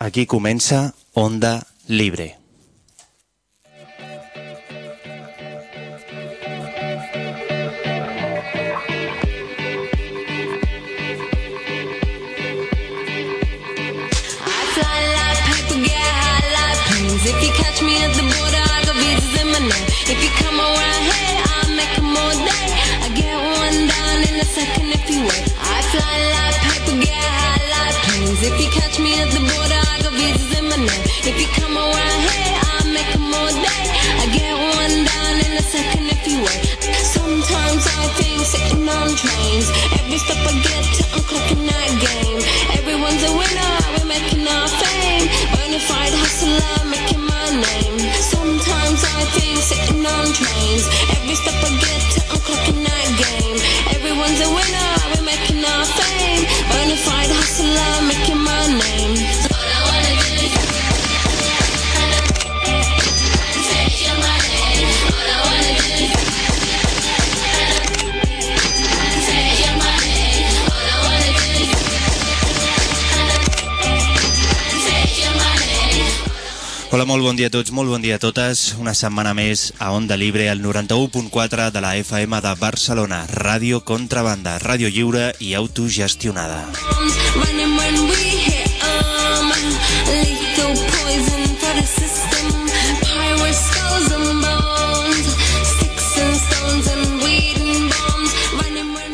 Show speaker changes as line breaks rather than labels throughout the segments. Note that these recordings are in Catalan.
Aquí comença Onda Libre.
Here, a second if you wait. I fly like paper, get high If you catch me at the border, I got visas in my name. If you come around here, I'll make 'em all day. I get one down in a second if you wait. Sometimes I think sitting on trains. Every step I get to, I'm clocking that game. Everyone's a winner, we're making our fame. Bonafide hustler, making my name. Sometimes I think sitting on trains. Every step I get to, I'm clocking that game. Everyone's a winner, making our fame. Bonafide hustler, making my name.
Hola, molt bon dia a tots, molt bon dia a totes. Una setmana més a Onda Libre, al 91.4 de la FM de Barcelona. Ràdio Contrabanda, ràdio lliure i autogestionada.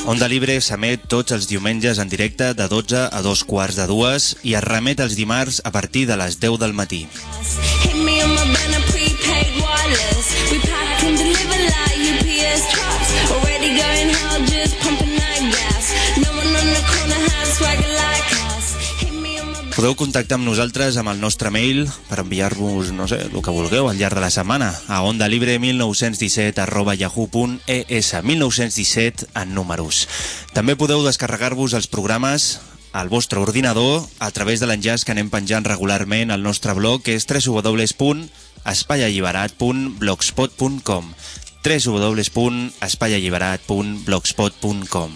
Onda Libre s'emet tots els diumenges en directe de 12 a 2 quarts de dues i es remet els dimarts a partir de les 10 del matí. Podeu contactar amb nosaltres amb el nostre mail per enviar-vos, no sé, el que vulgueu al llarg de la setmana a ondalibre1917 arroba yahoo.es 1917 en números. També podeu descarregar-vos els programes al vostre ordinador a través de l'enllaç que anem penjant regularment al nostre blog que és www.espaialliberat.blogspot.com www.espaialliberat.blogspot.com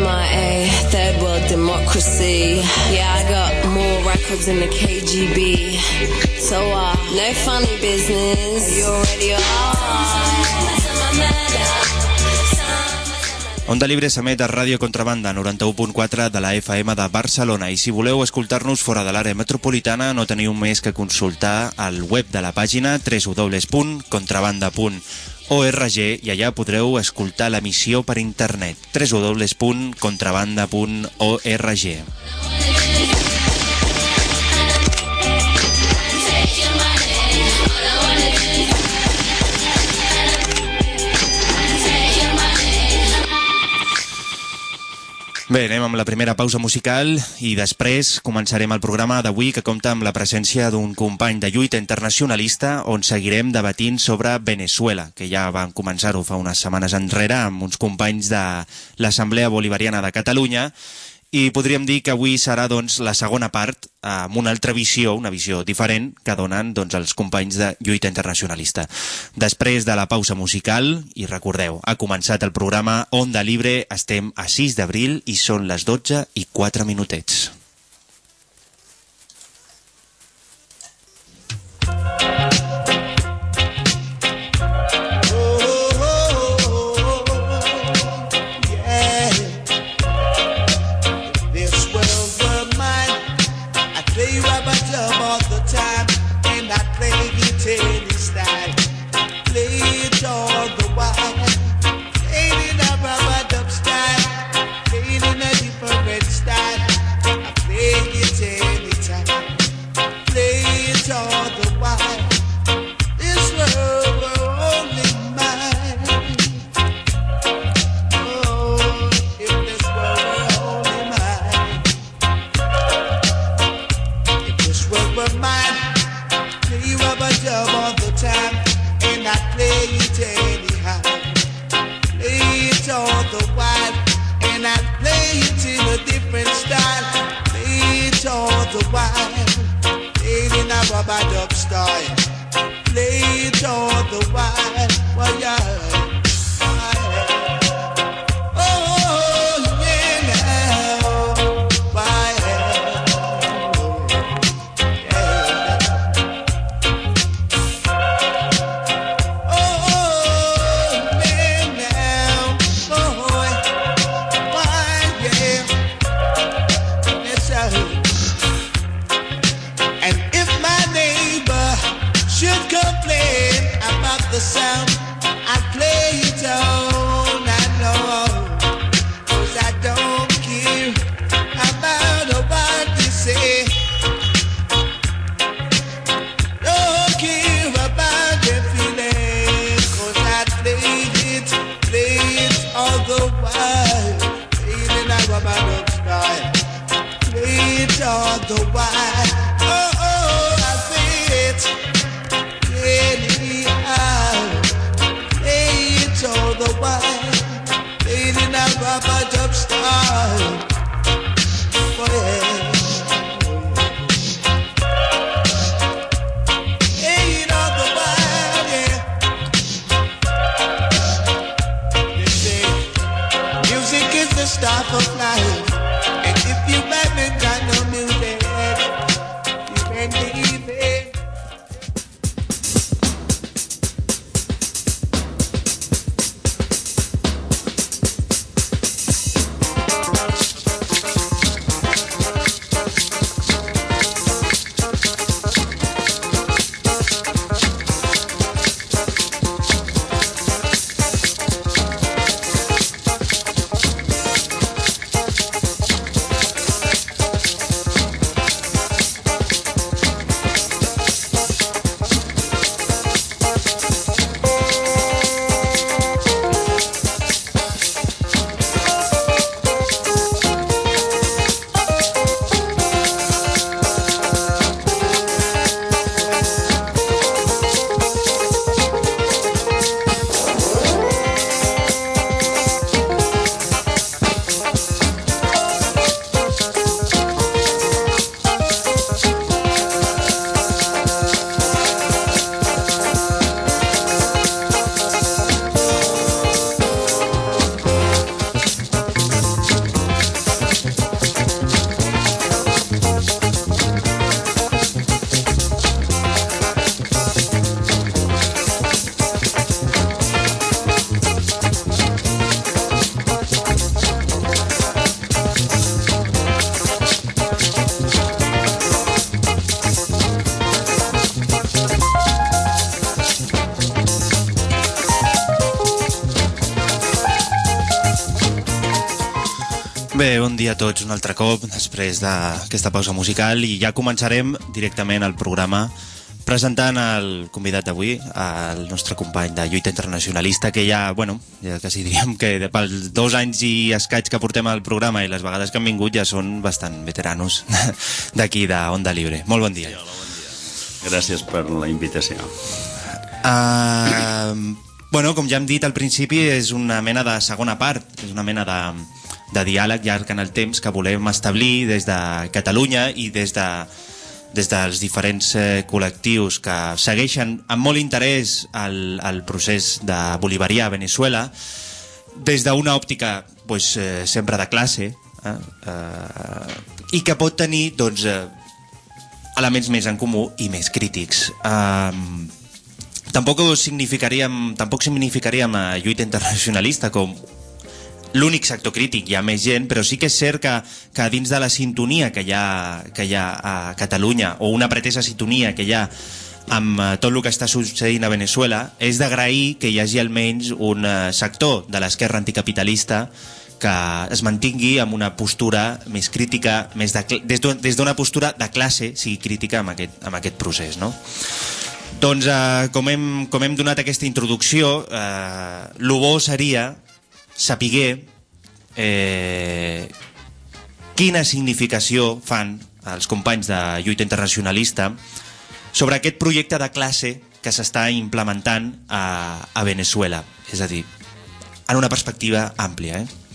MIA, third world democracy. Yeah, I got more records than the KGB. So, uh, no funny business. You already are.
Onda Libre s'emet a Ràdio Contrabanda 91.4 de la FM de Barcelona. I si voleu escoltar-nos fora de l'àrea metropolitana no teniu més que consultar el web de la pàgina www.contrabanda.org i allà podreu escoltar l'emissió per internet www.contrabanda.org Bé, anem amb la primera pausa musical i després començarem el programa d'avui que compta amb la presència d'un company de lluita internacionalista on seguirem debatint sobre Venezuela, que ja van començar-ho fa unes setmanes enrere amb uns companys de l'Assemblea Bolivariana de Catalunya i podríem dir que avui serà doncs, la segona part amb una altra visió, una visió diferent que donen doncs, els companys de lluita internacionalista. Després de la pausa musical, i recordeu, ha començat el programa Onda Libre, estem a 6 d'abril i són les 12 i 4 minutets.
It all the while, the while.
Dia a tots un altre cop després d'aquesta pausa musical i ja començarem directament el programa presentant el convidat d'avui, el nostre company de lluita internacionalista, que ja, bueno, ja quasi diríem que de- pels dos anys i escaig que portem al programa i les vegades que han vingut ja són bastant veteranos d'aquí, de Onda Libre. Molt bon dia.
Gràcies per la invitació.
Uh, bueno, com ja hem dit al principi, és una mena de segona part, és una mena de, de diàleg llarg en el temps que volem establir des de Catalunya i des de des dels diferents eh, col·lectius que segueixen amb molt interès el, el procés de bolivarià a Venezuela des d'una òptica pues, eh, sempre de classe eh, eh, i que pot tenir doncs, eh, elements més en comú i més crítics. Um, tampoc significaríem, tampoc significaríem a lluita internacionalista com l'únic sector crític, hi ha més gent, però sí que és cert que, que dins de la sintonia que hi, ha, que hi ha a Catalunya, o una pretesa sintonia que hi ha amb eh, tot el que està succeint a Venezuela, és d'agrair que hi hagi almenys un eh, sector de l'esquerra anticapitalista que es mantingui amb una postura més crítica, més de, des d'una postura de classe, sigui crítica amb aquest, amb aquest procés, no? Doncs, eh, com, hem, com hem donat aquesta introducció, eh, el bo seria sapiguer eh, quina significació fan els companys de lluita internacionalista sobre aquest projecte de classe que s'està implementant a, a Venezuela. És a dir, en una perspectiva àmplia. Eh?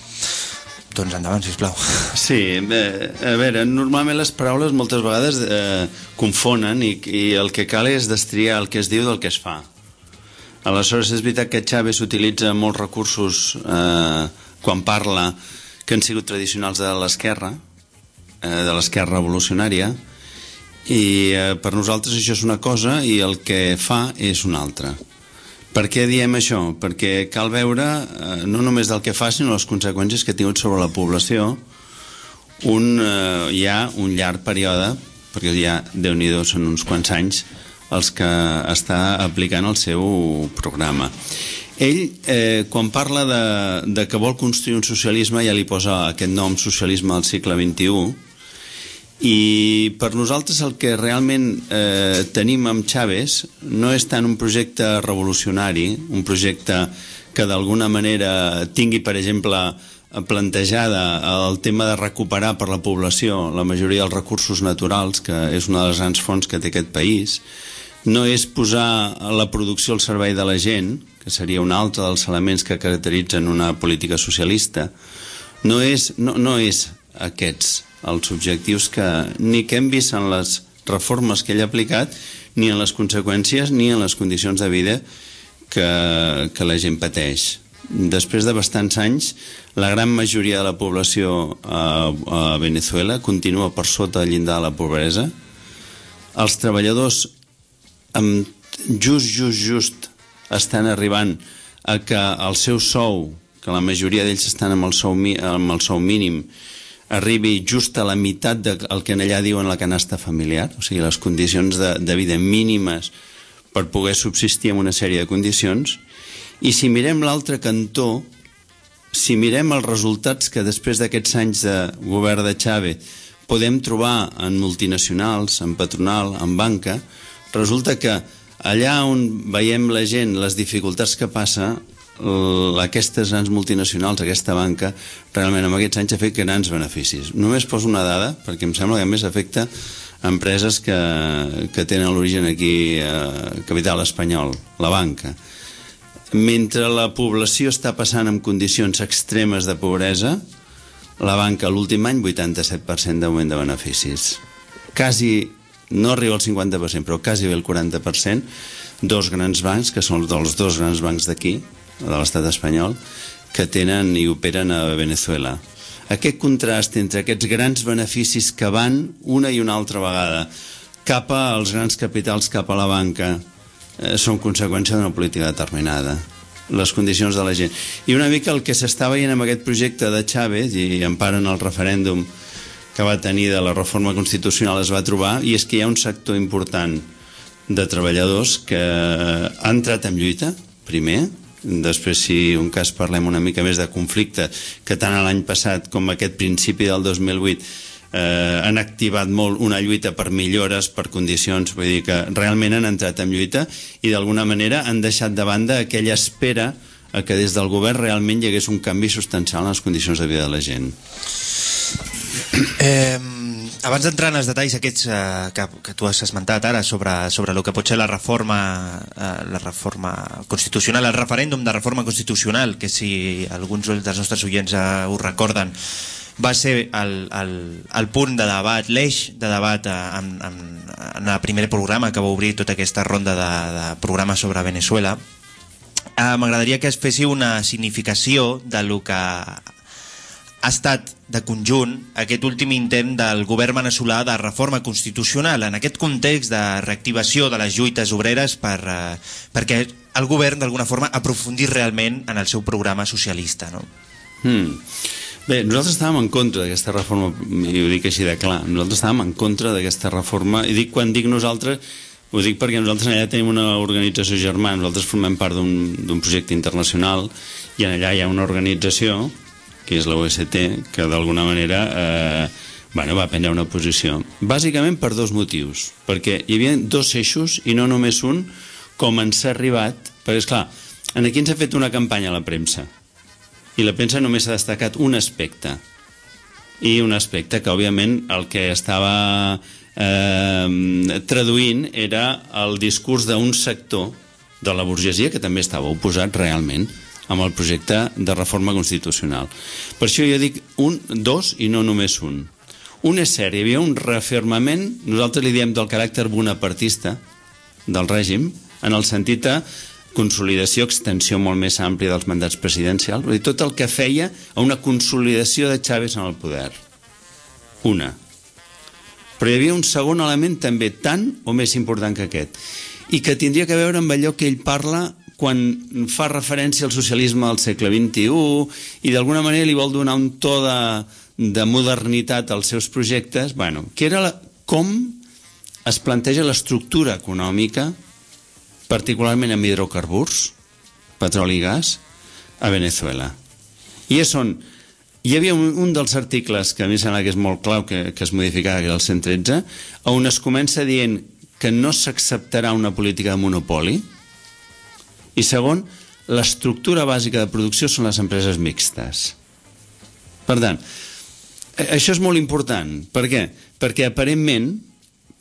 Doncs endavant, sisplau.
Sí, a veure, normalment les paraules moltes vegades eh, confonen i, i el que cal és destriar el que es diu del que es fa. Aleshores, és veritat que Chávez utilitza molts recursos eh, quan parla que han sigut tradicionals de l'esquerra, eh, de l'esquerra revolucionària, i eh, per nosaltres això és una cosa i el que fa és una altra. Per què diem això? Perquè cal veure eh, no només del que fa, sinó les conseqüències que ha tingut sobre la població un, eh, ja un llarg període, perquè ja, déu nhi són uns quants anys, els que està aplicant el seu programa. Ell, eh, quan parla de, de que vol construir un socialisme, ja li posa aquest nom socialisme del segle XXI, i per nosaltres el que realment eh, tenim amb Chávez no és tant un projecte revolucionari, un projecte que d'alguna manera tingui, per exemple, plantejada el tema de recuperar per la població la majoria dels recursos naturals, que és una de les grans fonts que té aquest país, no és posar la producció al servei de la gent, que seria un altre dels elements que caracteritzen una política socialista, no és, no, no és aquests els objectius que ni que hem vist en les reformes que ell ha aplicat, ni en les conseqüències ni en les condicions de vida que, que la gent pateix després de bastants anys, la gran majoria de la població a, a Venezuela continua per sota del llindar de la pobresa. Els treballadors amb just, just, just estan arribant a que el seu sou, que la majoria d'ells estan amb el sou, amb el sou mínim, arribi just a la meitat del que en allà diuen la canasta familiar, o sigui, les condicions de, de vida mínimes per poder subsistir en una sèrie de condicions, i si mirem l'altre cantó, si mirem els resultats que després d'aquests anys de govern de Chávez podem trobar en multinacionals, en patronal, en banca, resulta que allà on veiem la gent, les dificultats que passa, aquestes grans multinacionals, aquesta banca, realment en aquests anys ha fet grans beneficis. Només poso una dada, perquè em sembla que més afecta empreses que, que tenen l'origen aquí a capital espanyol, la banca. Mentre la població està passant en condicions extremes de pobresa, la banca l'últim any 87% d'augment de beneficis. Quasi, no arriba al 50%, però quasi bé el 40%, dos grans bancs, que són els dos grans bancs d'aquí, de l'estat espanyol, que tenen i operen a Venezuela. Aquest contrast entre aquests grans beneficis que van una i una altra vegada cap als grans capitals, cap a la banca, eh, són conseqüència d'una política determinada les condicions de la gent. I una mica el que s'està veient amb aquest projecte de Chávez, i en part en el referèndum que va tenir de la reforma constitucional es va trobar, i és que hi ha un sector important de treballadors que ha entrat en lluita, primer, després si un cas parlem una mica més de conflicte, que tant l'any passat com aquest principi del 2008 eh, han activat molt una lluita per millores, per condicions, vull dir que realment han entrat en lluita i d'alguna manera han deixat de banda aquella espera a que des del govern realment hi hagués un canvi substancial en les condicions de vida de la gent.
Eh, abans d'entrar en els detalls aquests eh, que, que tu has esmentat ara sobre, sobre el que pot ser la reforma, eh, la reforma constitucional, el referèndum de reforma constitucional, que si alguns dels nostres oients eh, ho recorden, va ser el, el, el punt de debat, l'eix de debat eh, en, en, en el primer programa que va obrir tota aquesta ronda de, de programes sobre Venezuela. Eh, M'agradaria que es fessi una significació de lo que ha estat de conjunt aquest últim intent del govern veneçolà de reforma constitucional en aquest context de reactivació de les lluites obreres per, eh, perquè el govern d'alguna forma aprofundís realment en el seu programa socialista. No?
Hmm. Bé, nosaltres estàvem en contra d'aquesta reforma, i ho dic així de clar, nosaltres estàvem en contra d'aquesta reforma, i dic quan dic nosaltres, ho dic perquè nosaltres allà tenim una organització germana, nosaltres formem part d'un projecte internacional, i allà hi ha una organització, que és la que d'alguna manera eh, bueno, va prendre una posició. Bàsicament per dos motius, perquè hi havia dos eixos, i no només un, com ens ha arribat, perquè, és clar, aquí ens ha fet una campanya a la premsa, i la premsa només ha destacat un aspecte i un aspecte que òbviament el que estava eh, traduint era el discurs d'un sector de la burgesia que també estava oposat realment amb el projecte de reforma constitucional. Per això jo dic un, dos i no només un. Un és cert, hi havia un reafirmament, nosaltres li diem del caràcter bonapartista del règim, en el sentit de consolidació, extensió molt més àmplia dels mandats presidencials, dir, tot el que feia a una consolidació de Chávez en el poder. Una. Però hi havia un segon element també tan o més important que aquest, i que tindria que veure amb allò que ell parla quan fa referència al socialisme del segle XXI i d'alguna manera li vol donar un to de, de modernitat als seus projectes, bueno, que era la, com es planteja l'estructura econòmica particularment amb hidrocarburs, petroli i gas, a Venezuela. I és on hi havia un, un dels articles que a mi sembla que és molt clau que, que es modificava, que era el 113, on es comença dient que no s'acceptarà una política de monopoli, i segon, l'estructura bàsica de producció són les empreses mixtes. Per tant, eh, això és molt important. Per què? Perquè aparentment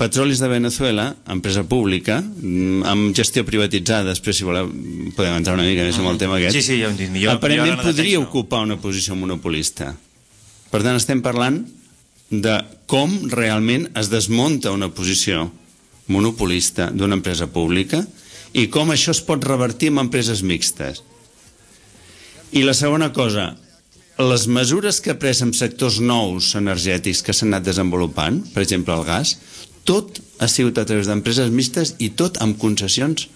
Petrolis de Venezuela, empresa pública, mm, amb gestió privatitzada, després si voleu podem entrar una mica més en el tema aquest,
Sí, sí, ja ho. Millor-
aparentment
millor ara
podria
no.
ocupar una posició monopolista. Per tant, estem parlant de com realment es desmunta una posició monopolista d'una empresa pública i com això es pot revertir en empreses mixtes. I la segona cosa, les mesures que ha pres en sectors nous energètics que s'han anat desenvolupant, per exemple el gas, tot ha sigut a través d'empreses mixtes i tot amb concessions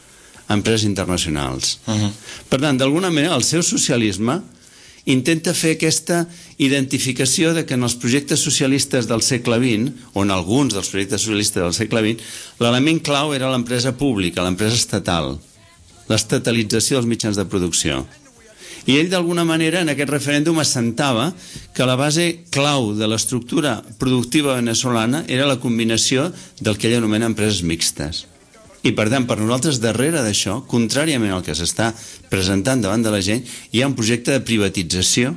a empreses internacionals. Uh -huh. Per tant, d'alguna manera, el seu socialisme intenta fer aquesta identificació de que en els projectes socialistes del segle XX, o en alguns dels projectes socialistes del segle XX, l'element clau era l'empresa pública, l'empresa estatal, l'estatalització dels mitjans de producció. I ell, d'alguna manera, en aquest referèndum assentava que la base clau de l'estructura productiva venezolana era la combinació del que ell anomena empreses mixtes. I, per tant, per nosaltres, darrere d'això, contràriament al que s'està presentant davant de la gent, hi ha un projecte de privatització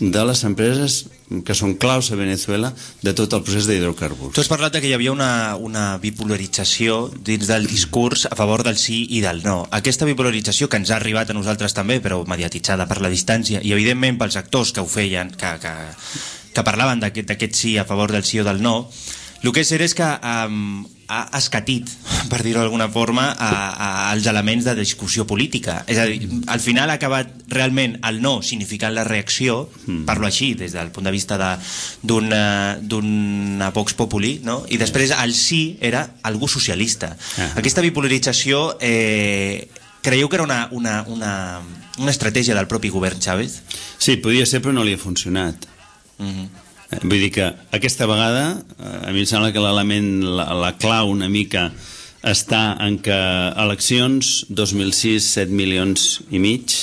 de les empreses que són claus a Venezuela de tot el procés d'hidrocarburs.
Tu has parlat que hi havia una, una bipolarització dins del discurs a favor del sí i del no. Aquesta bipolarització que ens ha arribat a nosaltres també, però mediatitzada per la distància, i evidentment pels actors que ho feien, que, que, que parlaven d'aquest sí a favor del sí o del no, el que és cert és que um, ha escatit, per dir-ho d'alguna forma, a, a, als elements de discussió política. És a dir, al final ha acabat realment el no significant la reacció, mm. parlo així, des del punt de vista de- d'una d'una Vox Populi, no? i després el sí era algú socialista.
Ah.
Aquesta bipolarització eh, creieu que era una, una, una, una estratègia del propi govern Chávez?
Sí, podia ser, però no li ha funcionat.
Mm -hmm.
Vull dir que aquesta vegada, eh, a mi em sembla que l'element, la, la clau una mica està en que eleccions 2006, 7 milions i mig,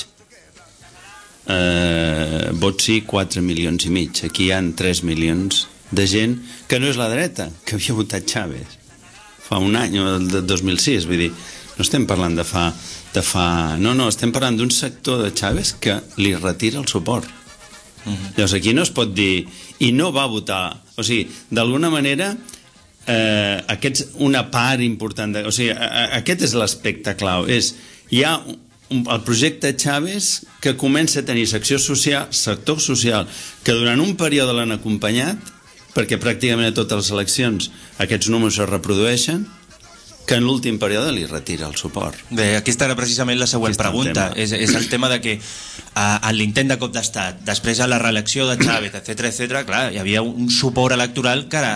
eh, vots sí, 4 milions i mig. Aquí hi han 3 milions de gent que no és la dreta, que havia votat Chávez fa un any, el de 2006, vull dir, no estem parlant de fa... De fa... No, no, estem parlant d'un sector de Chávez que li retira el suport. Uh -huh. Llavors aquí no es pot dir i no va votar o sigui, d'alguna manera eh, aquest, una part important de, o sigui, a, a, aquest és l'aspecte clau és, hi ha un, el projecte Chávez que comença a tenir secció social, sector social que durant un període l'han acompanyat perquè pràcticament a totes les eleccions aquests números es reprodueixen que en l'últim període li retira el suport
Bé, aquesta era precisament la següent
el
pregunta.
tema.
És, és el tema de que uh, en l'intent de cop d'estat, després a la reelecció de Chávez, etc etc, clar, hi havia un suport electoral que ara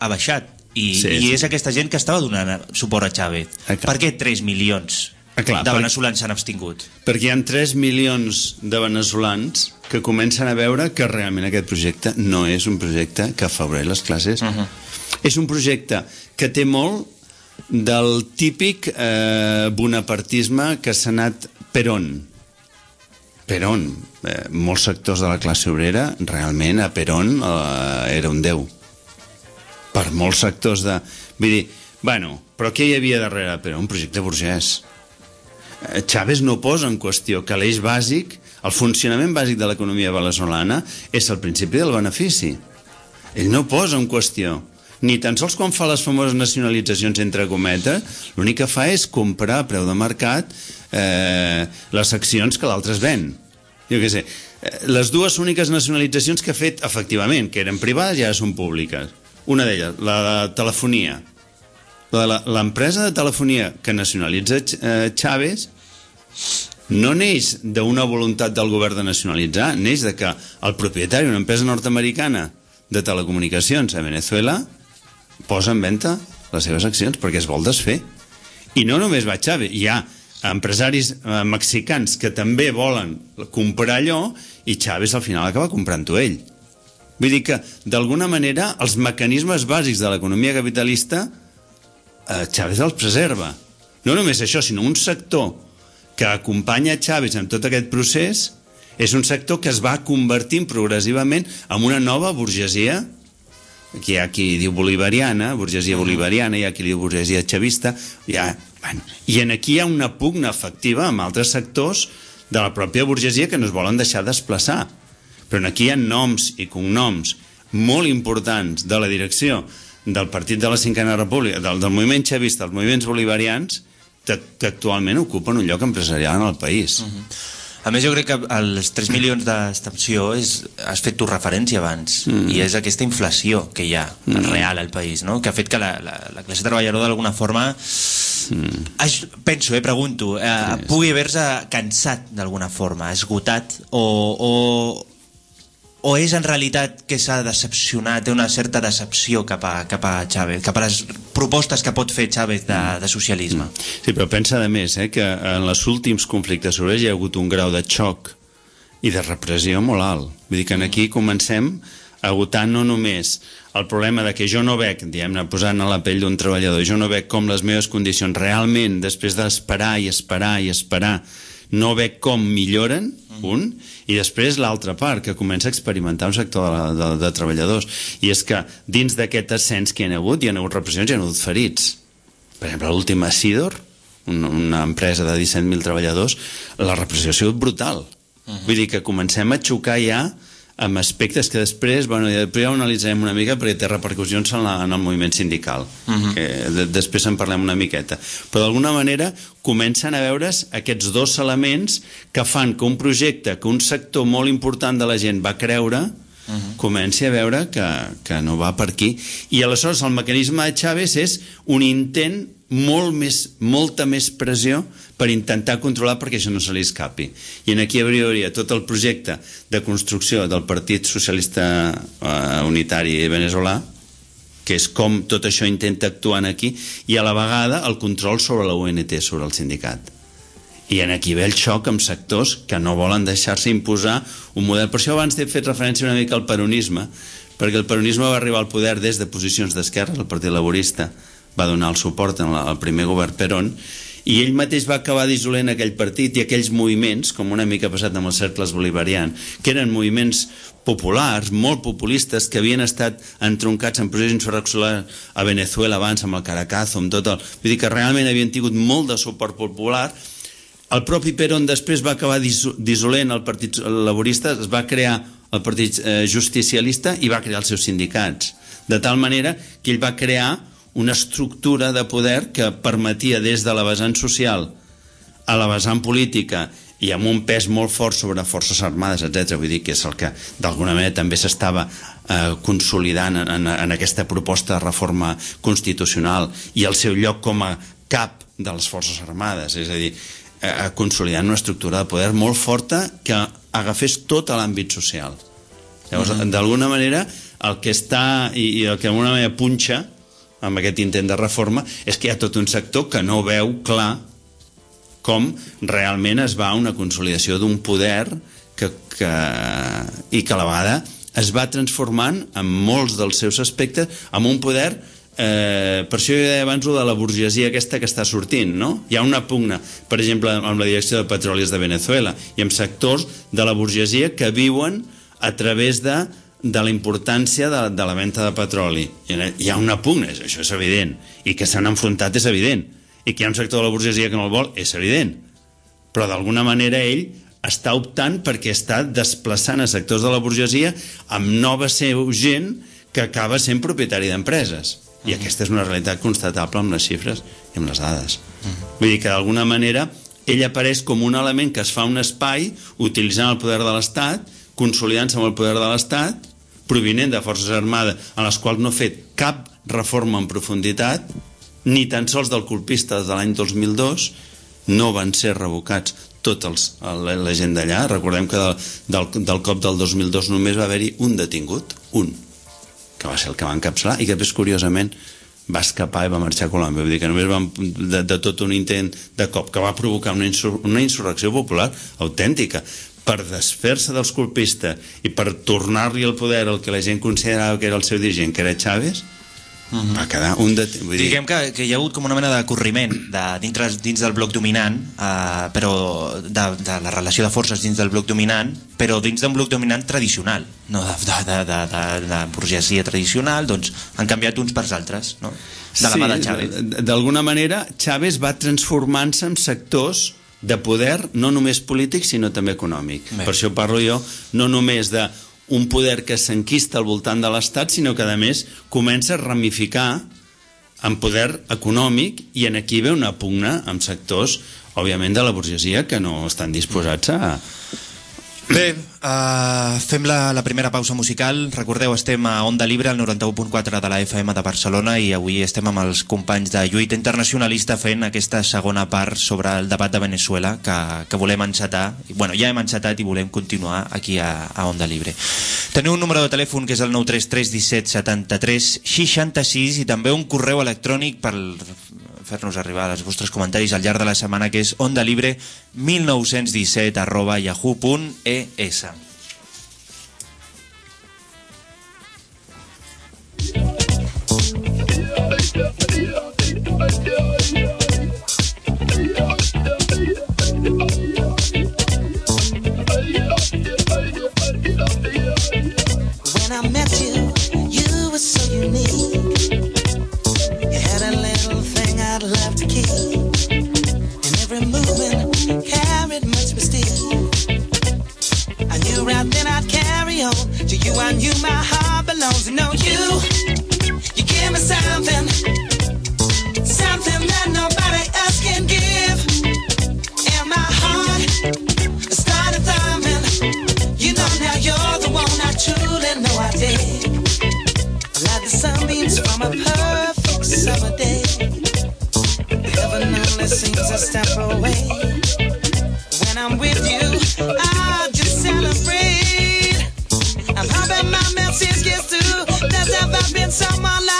ha baixat. I,
Sí,
i
sí.
és aquesta gent que estava donant suport a Chávez.
Ah.
Per què 3 milions
Ah, clar,
de veneçolans s'han abstingut?
perquè hi ha 3 milions de veneçolans que comencen a veure que realment aquest projecte no és un projecte que afavoreix les classes. Uh -huh. És un projecte que té molt del típic eh, bonapartisme que s'ha anat per on? Per on? Eh, molts sectors de la classe obrera, realment, a Perón eh, era un déu. Per molts sectors de... Vull dir, bueno, però què hi havia darrere de Perón? Un projecte burgès. Eh, Chávez no posa en qüestió que l'eix bàsic, el funcionament bàsic de l'economia veneçolana és el principi del benefici. Ell no posa en qüestió. Ni tan sols quan fa les famoses nacionalitzacions entre cometes, l'únic que fa és comprar a preu de mercat eh, les accions que l'altre es ven. Jo què sé, eh, les dues úniques nacionalitzacions que ha fet, efectivament, que eren privades i ara són públiques. Una d'elles, la de telefonia. L'empresa de telefonia que nacionalitza eh, Chávez no neix d'una voluntat del govern de nacionalitzar, neix de que el propietari d'una empresa nord-americana de telecomunicacions a Venezuela posa en venda les seves accions perquè es vol desfer. I no només va Chávez, hi ha empresaris eh, mexicans que també volen comprar allò i Chávez al final acaba comprant-ho ell. Vull dir que, d'alguna manera, els mecanismes bàsics de l'economia capitalista eh, Chávez els preserva. No només això, sinó un sector que acompanya Chávez en tot aquest procés és un sector que es va convertint progressivament en una nova burgesia que hi ha qui diu bolivariana, burgesia bolivariana, hi ha qui diu burgesia xavista, hi ha, bueno, i en aquí hi ha una pugna efectiva amb altres sectors de la pròpia burgesia que no es volen deixar desplaçar. Però aquí hi ha noms i cognoms molt importants de la direcció del Partit de la Cinquena República, del, del moviment xavista, dels moviments bolivarians, que, que actualment ocupen un lloc empresarial en el país.
A més, jo crec que els 3 milions d'abstenció és, has fet tu referència abans, mm. i és aquesta inflació que hi ha mm. real al país, no? que ha fet que la, la, la classe treballadora d'alguna forma, mm. es, penso, eh, pregunto, eh, sí. pugui haver-se cansat d'alguna forma, esgotat, o, o, o és en realitat que s'ha decepcionat, té una certa decepció cap a, cap a Chávez, cap a les propostes que pot fer Chávez de, de socialisme?
Sí, però pensa de més, eh, que en els últims conflictes sobre hi ha hagut un grau de xoc i de repressió molt alt. Vull dir que aquí comencem agotant no només el problema de que jo no veig, diguem-ne, posant a la pell d'un treballador, jo no veig com les meves condicions realment, després d'esperar i esperar i esperar, no veig com milloren, un, i després l'altra part, que comença a experimentar un sector de, de, de treballadors. I és que dins d'aquest ascens que hi ha hagut, hi ha hagut repressions, hi ha hagut ferits. Per exemple, l'última Sidor, una, una empresa de 17.000 treballadors, la repressió ha sigut brutal. Uh -huh. Vull dir que comencem a xocar ja amb aspectes que després, bueno, després ja ho analitzarem una mica perquè té repercussions en, la, en el moviment sindical, uh -huh. que de, després en parlem una miqueta. Però d'alguna manera comencen a veure's aquests dos elements que fan que un projecte, que un sector molt important de la gent va creure, uh -huh. comenci a veure que, que no va per aquí. I aleshores el mecanisme de Chávez és un intent molt més, molta més pressió per intentar controlar perquè això no se li escapi. I en aquí hauria tot el projecte de construcció del Partit Socialista eh, Unitari Veneçolà, que és com tot això intenta actuar aquí, i a la vegada el control sobre la UNT, sobre el sindicat. I en aquí ve el xoc amb sectors que no volen deixar-se imposar un model. Per això abans he fet referència una mica al peronisme, perquè el peronisme va arribar al poder des de posicions d'esquerra, el Partit Laborista va donar el suport al primer govern Perón, i ell mateix va acabar dissolent aquell partit i aquells moviments, com una mica passat amb els cercles bolivarians, que eren moviments populars, molt populistes, que havien estat entroncats en processos insurreccionals a Venezuela abans, amb el Caracazo, amb tot el... Vull dir que realment havien tingut molt de suport popular. El propi Perón després va acabar dissolent el Partit Laborista, es va crear el Partit eh, Justicialista i va crear els seus sindicats. De tal manera que ell va crear una estructura de poder que permetia des de la vessant social a la vessant política i amb un pes molt fort sobre forces armades, etc. Vull dir que és el que d'alguna manera també s'estava eh, consolidant en, en, en aquesta proposta de reforma constitucional i el seu lloc com a cap de les forces armades, és a dir, eh, consolidant una estructura de poder molt forta que agafés tot l'àmbit social. Llavors, mm -hmm. d'alguna manera, el que està i, i el que d'alguna manera punxa amb aquest intent de reforma és que hi ha tot un sector que no veu clar com realment es va a una consolidació d'un poder que, que, i que a la vegada es va transformant en molts dels seus aspectes en un poder eh, per això jo deia abans de la burgesia aquesta que està sortint, no? Hi ha una pugna, per exemple, amb la direcció de petrolis de Venezuela i amb sectors de la burgesia que viuen a través de de la importància de, de la venda de petroli. Hi ha una pugna, això és evident, i que s'han enfrontat és evident, i que hi ha un sector de la burgesia que no el vol és evident, però d'alguna manera ell està optant perquè està desplaçant a sectors de la burgesia amb nova seu gent que acaba sent propietari d'empreses. I aquesta és una realitat constatable amb les xifres i amb les dades. Vull dir que d'alguna manera ell apareix com un element que es fa un espai utilitzant el poder de l'Estat, consolidant-se amb el poder de l'Estat provinent de Forces Armades en les quals no ha fet cap reforma en profunditat, ni tan sols del colpista de l'any 2002, no van ser revocats tots els, la, la gent d'allà. Recordem que del, del, del cop del 2002 només va haver-hi un detingut, un, que va ser el que va encapçalar i que després, curiosament, va escapar i va marxar a Colòmbia. Vull dir que només van, de, de tot un intent de cop que va provocar una, insur una insurrecció popular autèntica per desfer-se dels colpistes i per tornar-li al poder el que la gent considerava que era el seu dirigent, que era Chávez, Uh -huh. va quedar un de...
Vull dir... Diguem que, que hi ha hagut com una mena de corriment de, dintre, dins del bloc dominant uh, però de, de la relació de forces dins del bloc dominant però dins d'un bloc dominant tradicional no de, de, de, de, de, de burgesia tradicional doncs han canviat uns pels altres no? de la
sí,
mà de Chávez
d'alguna manera Chávez va transformant-se en sectors de poder, no només polític, sinó també econòmic.
Bé.
Per això parlo jo no només de un poder que s'enquista al voltant de l'Estat, sinó que, a més, comença a ramificar en poder econòmic i en aquí ve una pugna amb sectors, òbviament, de la burgesia que no estan disposats a...
Bé, uh, fem la, la primera pausa musical. Recordeu, estem a Onda Libre, al 91.4 de la FM de Barcelona i avui estem amb els companys de lluita internacionalista fent aquesta segona part sobre el debat de Venezuela que, que volem encetar. Bueno, ja hem encetat i volem continuar aquí a, a Onda Libre. Teniu un número de telèfon que és el 933 17 73 66 i també un correu electrònic per fer-nos arribar els vostres comentaris al llarg de la setmana que és ondalibre 1917 arroba yahoo.es
on. To you, I knew my heart belongs. To know you, you give me something, something that nobody else can give. And my heart started thumping. You know now you're the one I truly know I did. Like the sunbeams from a perfect summer day. Heaven only seems a step away. When I'm with you, I I've been sound
my life.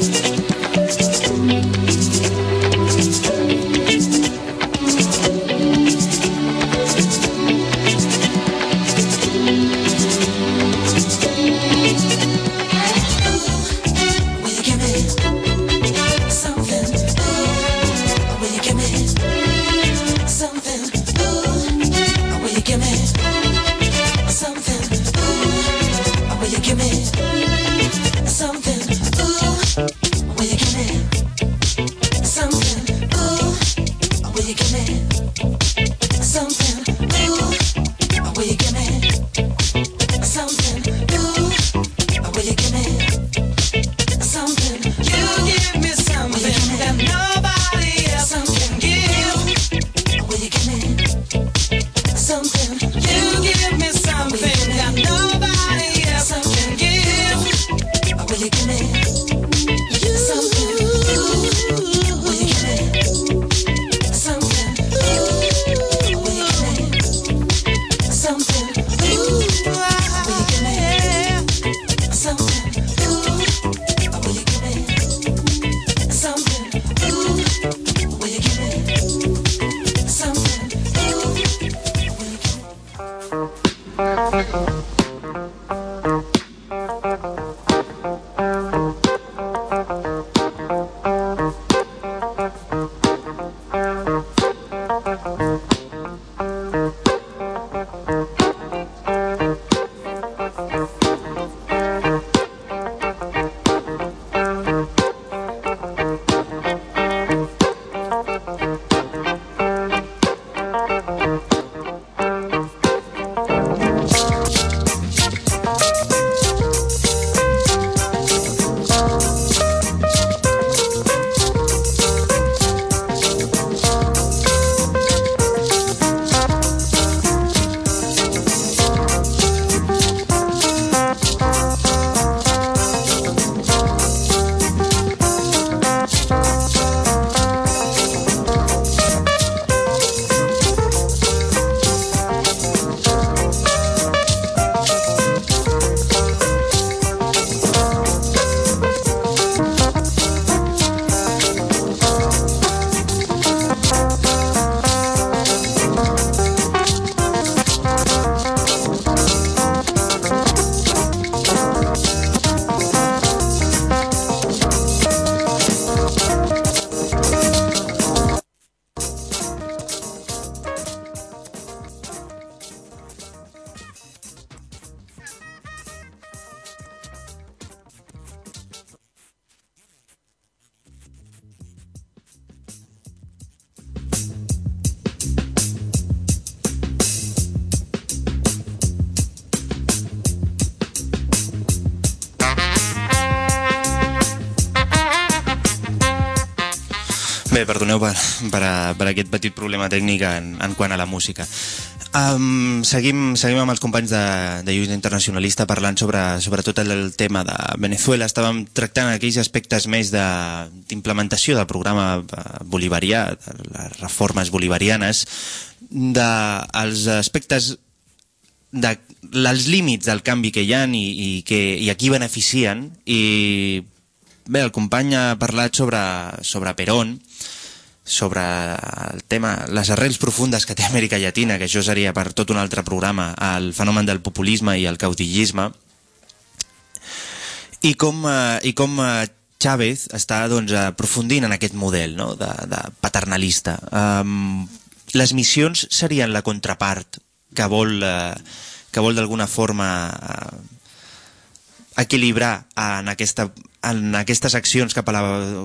per, per, a, per aquest petit problema tècnic en, en quant a la música. Um, seguim, seguim amb els companys de, de Lluita Internacionalista parlant sobre, sobre tot el, tema de Venezuela. Estàvem tractant aquells aspectes més de- d'implementació del programa eh, bolivarià, de les reformes bolivarianes, dels aspectes de els límits del canvi que hi ha i, i, que, i a qui beneficien i bé, el company ha parlat sobre, sobre Perón sobre el tema, les arrels profundes que té Amèrica Llatina, que això seria per tot un altre programa, el fenomen del populisme i el caudillisme, i com, eh, i com eh, Chávez està doncs, aprofundint en aquest model no? de, de paternalista. Um, les missions serien la contrapart que vol, eh, que vol d'alguna forma eh, equilibrar en, aquesta, en aquestes accions cap a la,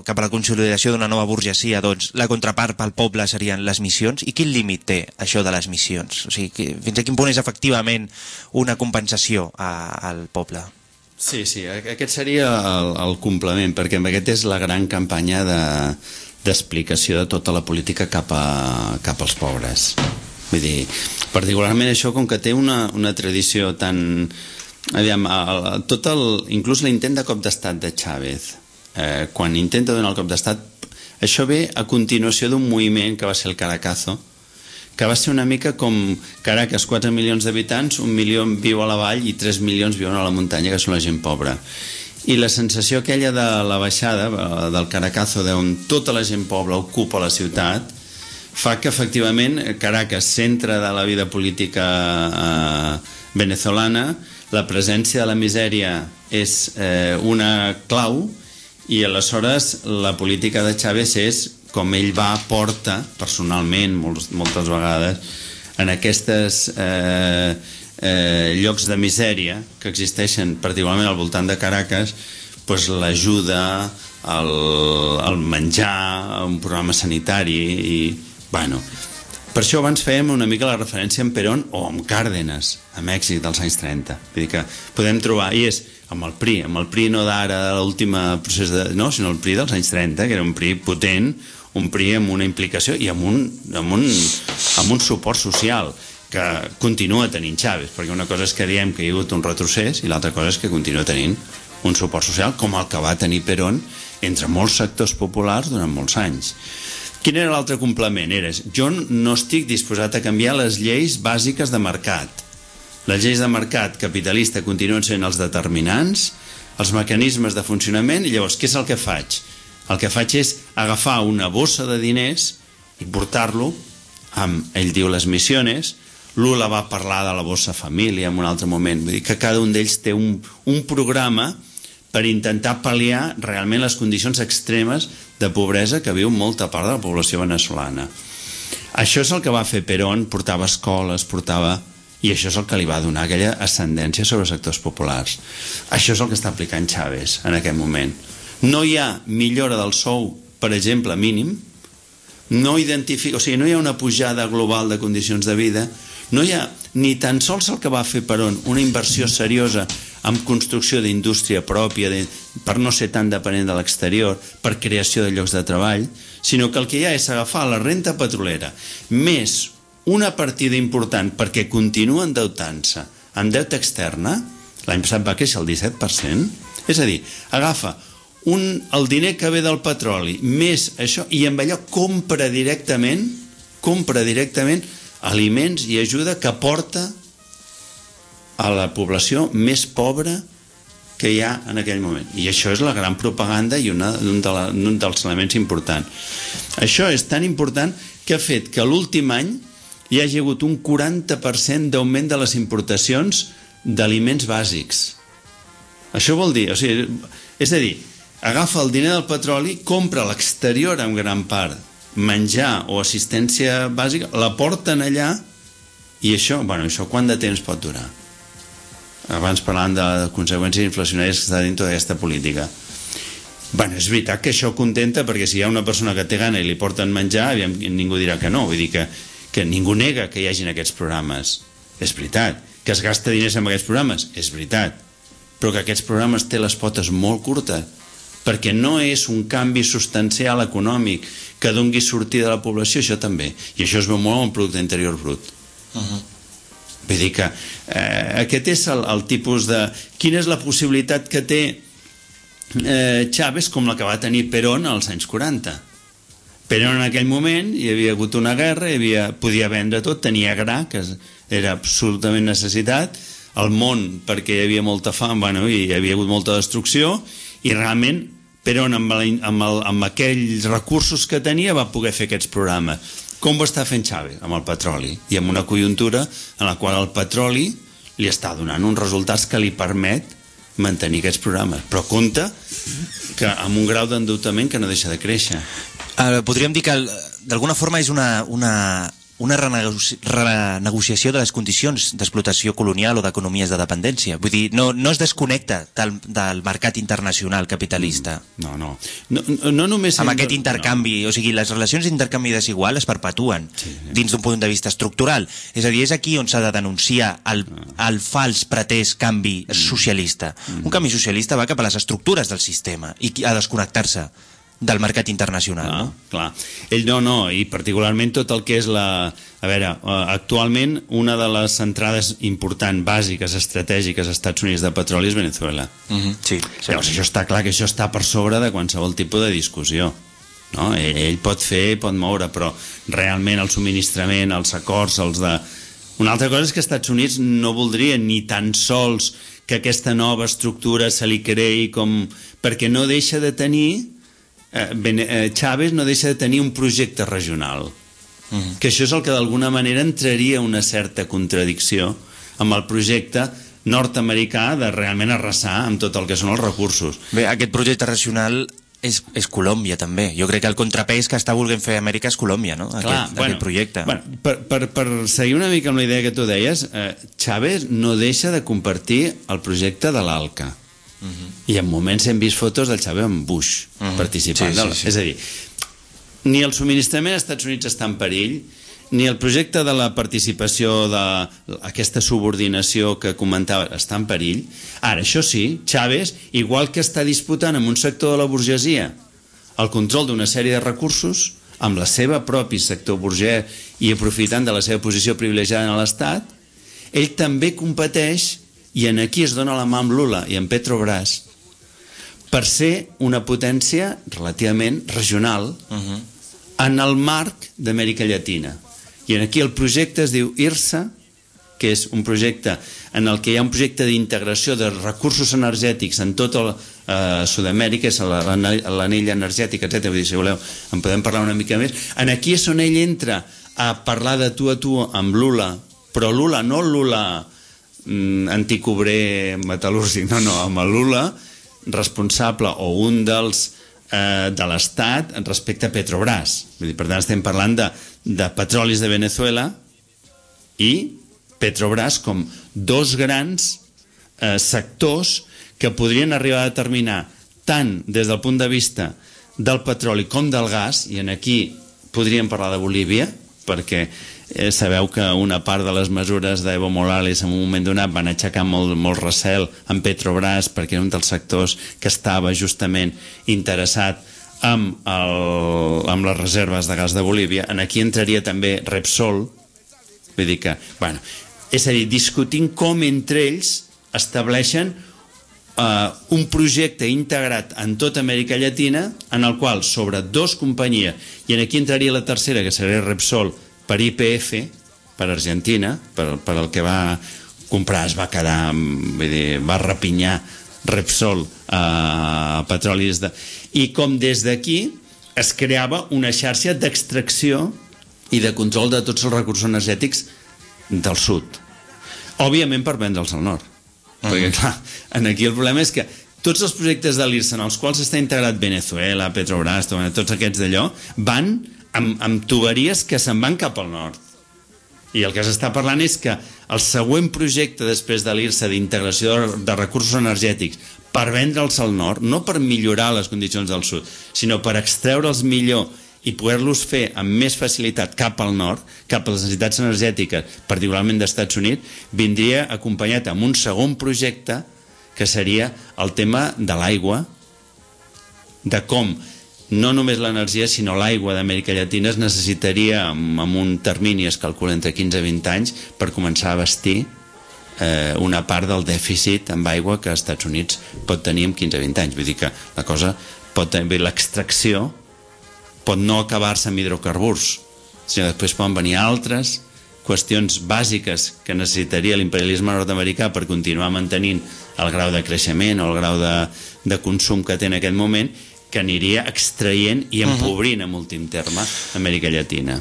cap a la consolidació d'una nova burgesia, doncs la contrapart pel poble serien les missions. I quin límit té això de les missions? O sigui, que, fins a quin punt és efectivament una compensació a, al poble?
Sí, sí, aquest seria el, el complement, perquè aquest és la gran campanya de d'explicació de tota la política cap, a, cap als pobres. Vull dir, particularment això, com que té una, una tradició tan... Aviam, el, tot el, inclús l'intent de cop d'estat de Chávez, eh, quan intenta donar el cop d'estat, això ve a continuació d'un moviment que va ser el Caracazo, que va ser una mica com Caracas, 4 milions d'habitants, un milió viu a la vall i 3 milions viuen a la muntanya, que són la gent pobra. I la sensació aquella de la baixada, eh, del Caracazo, d'on tota la gent pobra ocupa la ciutat, fa que efectivament Caracas, centre de la vida política eh, venezolana, la presència de la misèria és eh, una clau i aleshores la política de Chávez és com ell va porta personalment molts, moltes vegades en aquestes eh, eh, llocs de misèria que existeixen particularment al voltant de Caracas pues, l'ajuda el, el menjar un programa sanitari i bueno, per això abans fèiem una mica la referència amb Perón o amb Cárdenas, a Mèxic dels anys 30. Vull dir que podem trobar, i és amb el PRI, amb el PRI no d'ara, de l'última procés de... no, sinó el PRI dels anys 30, que era un PRI potent, un PRI amb una implicació i amb un, amb un, amb un suport social que continua tenint Chávez, perquè una cosa és que diem que hi ha hagut un retrocés i l'altra cosa és que continua tenint un suport social com el que va tenir Perón entre molts sectors populars durant molts anys. Quin era l'altre complement? Era, jo no estic disposat a canviar les lleis bàsiques de mercat. Les lleis de mercat capitalista continuen sent els determinants, els mecanismes de funcionament, i llavors què és el que faig? El que faig és agafar una bossa de diners i portar-lo amb, ell diu, les missiones, Lula va parlar de la bossa família en un altre moment, vull dir que cada un d'ells té un, un programa per intentar pal·liar realment les condicions extremes de pobresa que viu molta part de la població venezolana. Això és el que va fer Perón, portava escoles, portava... I això és el que li va donar aquella ascendència sobre sectors populars. Això és el que està aplicant Chávez en aquest moment. No hi ha millora del sou, per exemple, mínim, no identifica, o sigui, no hi ha una pujada global de condicions de vida, no hi ha ni tan sols el que va fer Perón, una inversió seriosa amb construcció d'indústria pròpia, de, per no ser tan dependent de l'exterior, per creació de llocs de treball, sinó que el que hi ha és agafar la renta petrolera més una partida important perquè continua endeutant-se amb deute externa, l'any passat va créixer el 17%, és a dir, agafa un, el diner que ve del petroli més això, i amb allò compra directament compra directament aliments i ajuda que porta a la població més pobra que hi ha en aquell moment. I això és la gran propaganda i una, un, de la, un dels elements importants. Això és tan important que ha fet que l'últim any hi hagi hagut un 40% d'augment de les importacions d'aliments bàsics. Això vol dir, o sigui, és a dir, agafa el diner del petroli, compra a l'exterior en gran part menjar o assistència bàsica, la porten allà i això, bueno, això quant de temps pot durar? Abans parlant de conseqüències inflacionàries que està dintre d'aquesta política. Bueno, és veritat que això contenta perquè si hi ha una persona que té gana i li porten menjar, aviam, ningú dirà que no. Vull dir que, que ningú nega que hi hagin aquests programes. És veritat. Que es gasta diners amb aquests programes. És veritat. Però que aquests programes té les potes molt curtes perquè no és un canvi substancial econòmic que dongui sortida a la població, això també. I això es veu molt en el producte interior brut. Vull dir que eh, aquest és el, el tipus de... Quina és la possibilitat que té eh, Chávez com la que va tenir Perón als anys 40? Perón en aquell moment hi havia hagut una guerra, hi havia, podia vendre tot, tenia gra, que era absolutament necessitat, el món perquè hi havia molta fam, bueno, hi havia hagut molta destrucció, i realment Perón amb, la, amb, el, amb aquells recursos que tenia va poder fer aquests programes. Com ho està fent Chávez? Amb el petroli. I amb una conjuntura en la qual el petroli li està donant uns resultats que li permet mantenir aquests programes. Però compte que amb un grau d'endeutament que no deixa de créixer.
Uh, podríem dir que d'alguna forma és una, una, una renegoci renegociació de les condicions d'explotació colonial o d'economies de dependència. Vull dir, no, no es desconnecta del, del mercat internacional capitalista.
No, no. No, no, no només...
amb aquest intercanvi, o sigui, les relacions d'intercanvi desigual es perpetuen
Sí, sí.
dins d'un punt de vista estructural. És a dir, és aquí on s'ha de denunciar el, el fals pretès canvi socialista. Un canvi socialista va cap a les estructures del sistema i a desconnectar-se del mercat internacional.
Ah,
No?
clar. Ell no, no, i particularment tot el que és la... A veure, eh, actualment una de les entrades importants, bàsiques, estratègiques als Estats Units de petroli és Venezuela.
Mm -hmm. Sí, sí.
Llavors, això està clar que això està per sobre de qualsevol tipus de discussió. No? Ell, ell pot fer, pot moure, però realment el subministrament, els acords, els de... Una altra cosa és que els Estats Units no voldrien ni tan sols que aquesta nova estructura se li creï com... perquè no deixa de tenir... Eh, eh, Chávez no deixa de tenir un projecte regional.
Mhm.
Que això és el que d'alguna manera entraria una certa contradicció amb el projecte nord-americà de realment arrasar amb tot el que són els recursos.
Bé, aquest projecte racional és, és Colòmbia, també. Jo crec que el contrapès que està volent fer Amèrica és Colòmbia, no? Aquest, aquest projecte.
Bueno, per, per, per seguir una mica amb la idea que tu deies, eh, Chávez no deixa de compartir el projecte de l'ALCA. Uh
Mhm.
-huh. I en moments hem vist fotos del Chávez amb Bush uh -huh. participant.
Sí, sí, sí.
És a dir, ni el subministrament als Estats Units està en perill, ni el projecte de la participació d'aquesta subordinació que comentava està en perill. Ara, això sí, Chávez, igual que està disputant amb un sector de la burgesia el control d'una sèrie de recursos, amb la seva propi sector burgès i aprofitant de la seva posició privilegiada en l'Estat, ell també competeix, i en aquí es dona la mà amb Lula i amb Petrobras, per ser una potència relativament regional uh -huh. en el marc d'Amèrica Llatina. I en aquí el projecte es diu IRSA, que és un projecte en el que hi ha un projecte d'integració de recursos energètics en tota eh, Sud-amèrica, és la- l'anell l'anell energètic, etc. Vull dir, si voleu, en podem parlar una mica més. En aquí és on ell entra a parlar de tu a tu amb Lula, però Lula, no Lula mm, anticobrer metal·lúrgic, no, no, amb Lula responsable o un dels eh, de l'Estat respecte a Petrobras. Vull dir, per tant, estem parlant de, de petrolis de Venezuela i Petrobras com dos grans eh, sectors que podrien arribar a determinar tant des del punt de vista del petroli com del gas, i en aquí podríem parlar de Bolívia, perquè eh, sabeu que una part de les mesures d'Evo Morales en un moment donat van aixecar molt, molt recel en Petrobras perquè era un dels sectors que estava justament interessat amb, el, amb les reserves de gas de Bolívia. En aquí entraria també Repsol, Vull dir que, bueno, és a dir, discutint com entre ells estableixen uh, un projecte integrat en tota Amèrica Llatina en el qual sobre dos companyies, i en aquí entraria la tercera, que seria Repsol, per IPF, per Argentina, per, per el que va comprar, es va quedar, mm, vull dir, va repinyar Repsol a uh, petrolis de... I com des d'aquí es creava una xarxa d'extracció i de control de tots els recursos energètics del sud. Òbviament per vendre'ls al nord. -huh. Perquè, clar, en aquí el problema és que tots els projectes de l'IRSA en els quals està integrat Venezuela, Petrobras, tot- tots aquests d'allò, van amb, amb tuberies que se'n van cap al nord. I el que s'està parlant és que el següent projecte després de l'IRSA d'integració de, recursos energètics per vendre'ls al nord, no per millorar les condicions del sud, sinó per extreure'ls millor i poder-los fer amb més facilitat cap al nord, cap a les necessitats energètiques, particularment dels Estats Units, vindria acompanyat amb un segon projecte que seria el tema de l'aigua de com no només l'energia, sinó l'aigua d'Amèrica Llatina es necessitaria, amb, un termini, es calcula entre 15 i 20 anys, per començar a vestir eh, una part del dèficit amb aigua que els Estats Units pot tenir en 15 o 20 anys. Vull dir que la cosa pot tenir... L'extracció pot no acabar-se amb hidrocarburs, sinó després poden venir altres qüestions bàsiques que necessitaria l'imperialisme nord-americà per continuar mantenint el grau de creixement o el grau de, de consum que té en aquest moment, que aniria extraient i empobrint, en últim terme, Amèrica Llatina.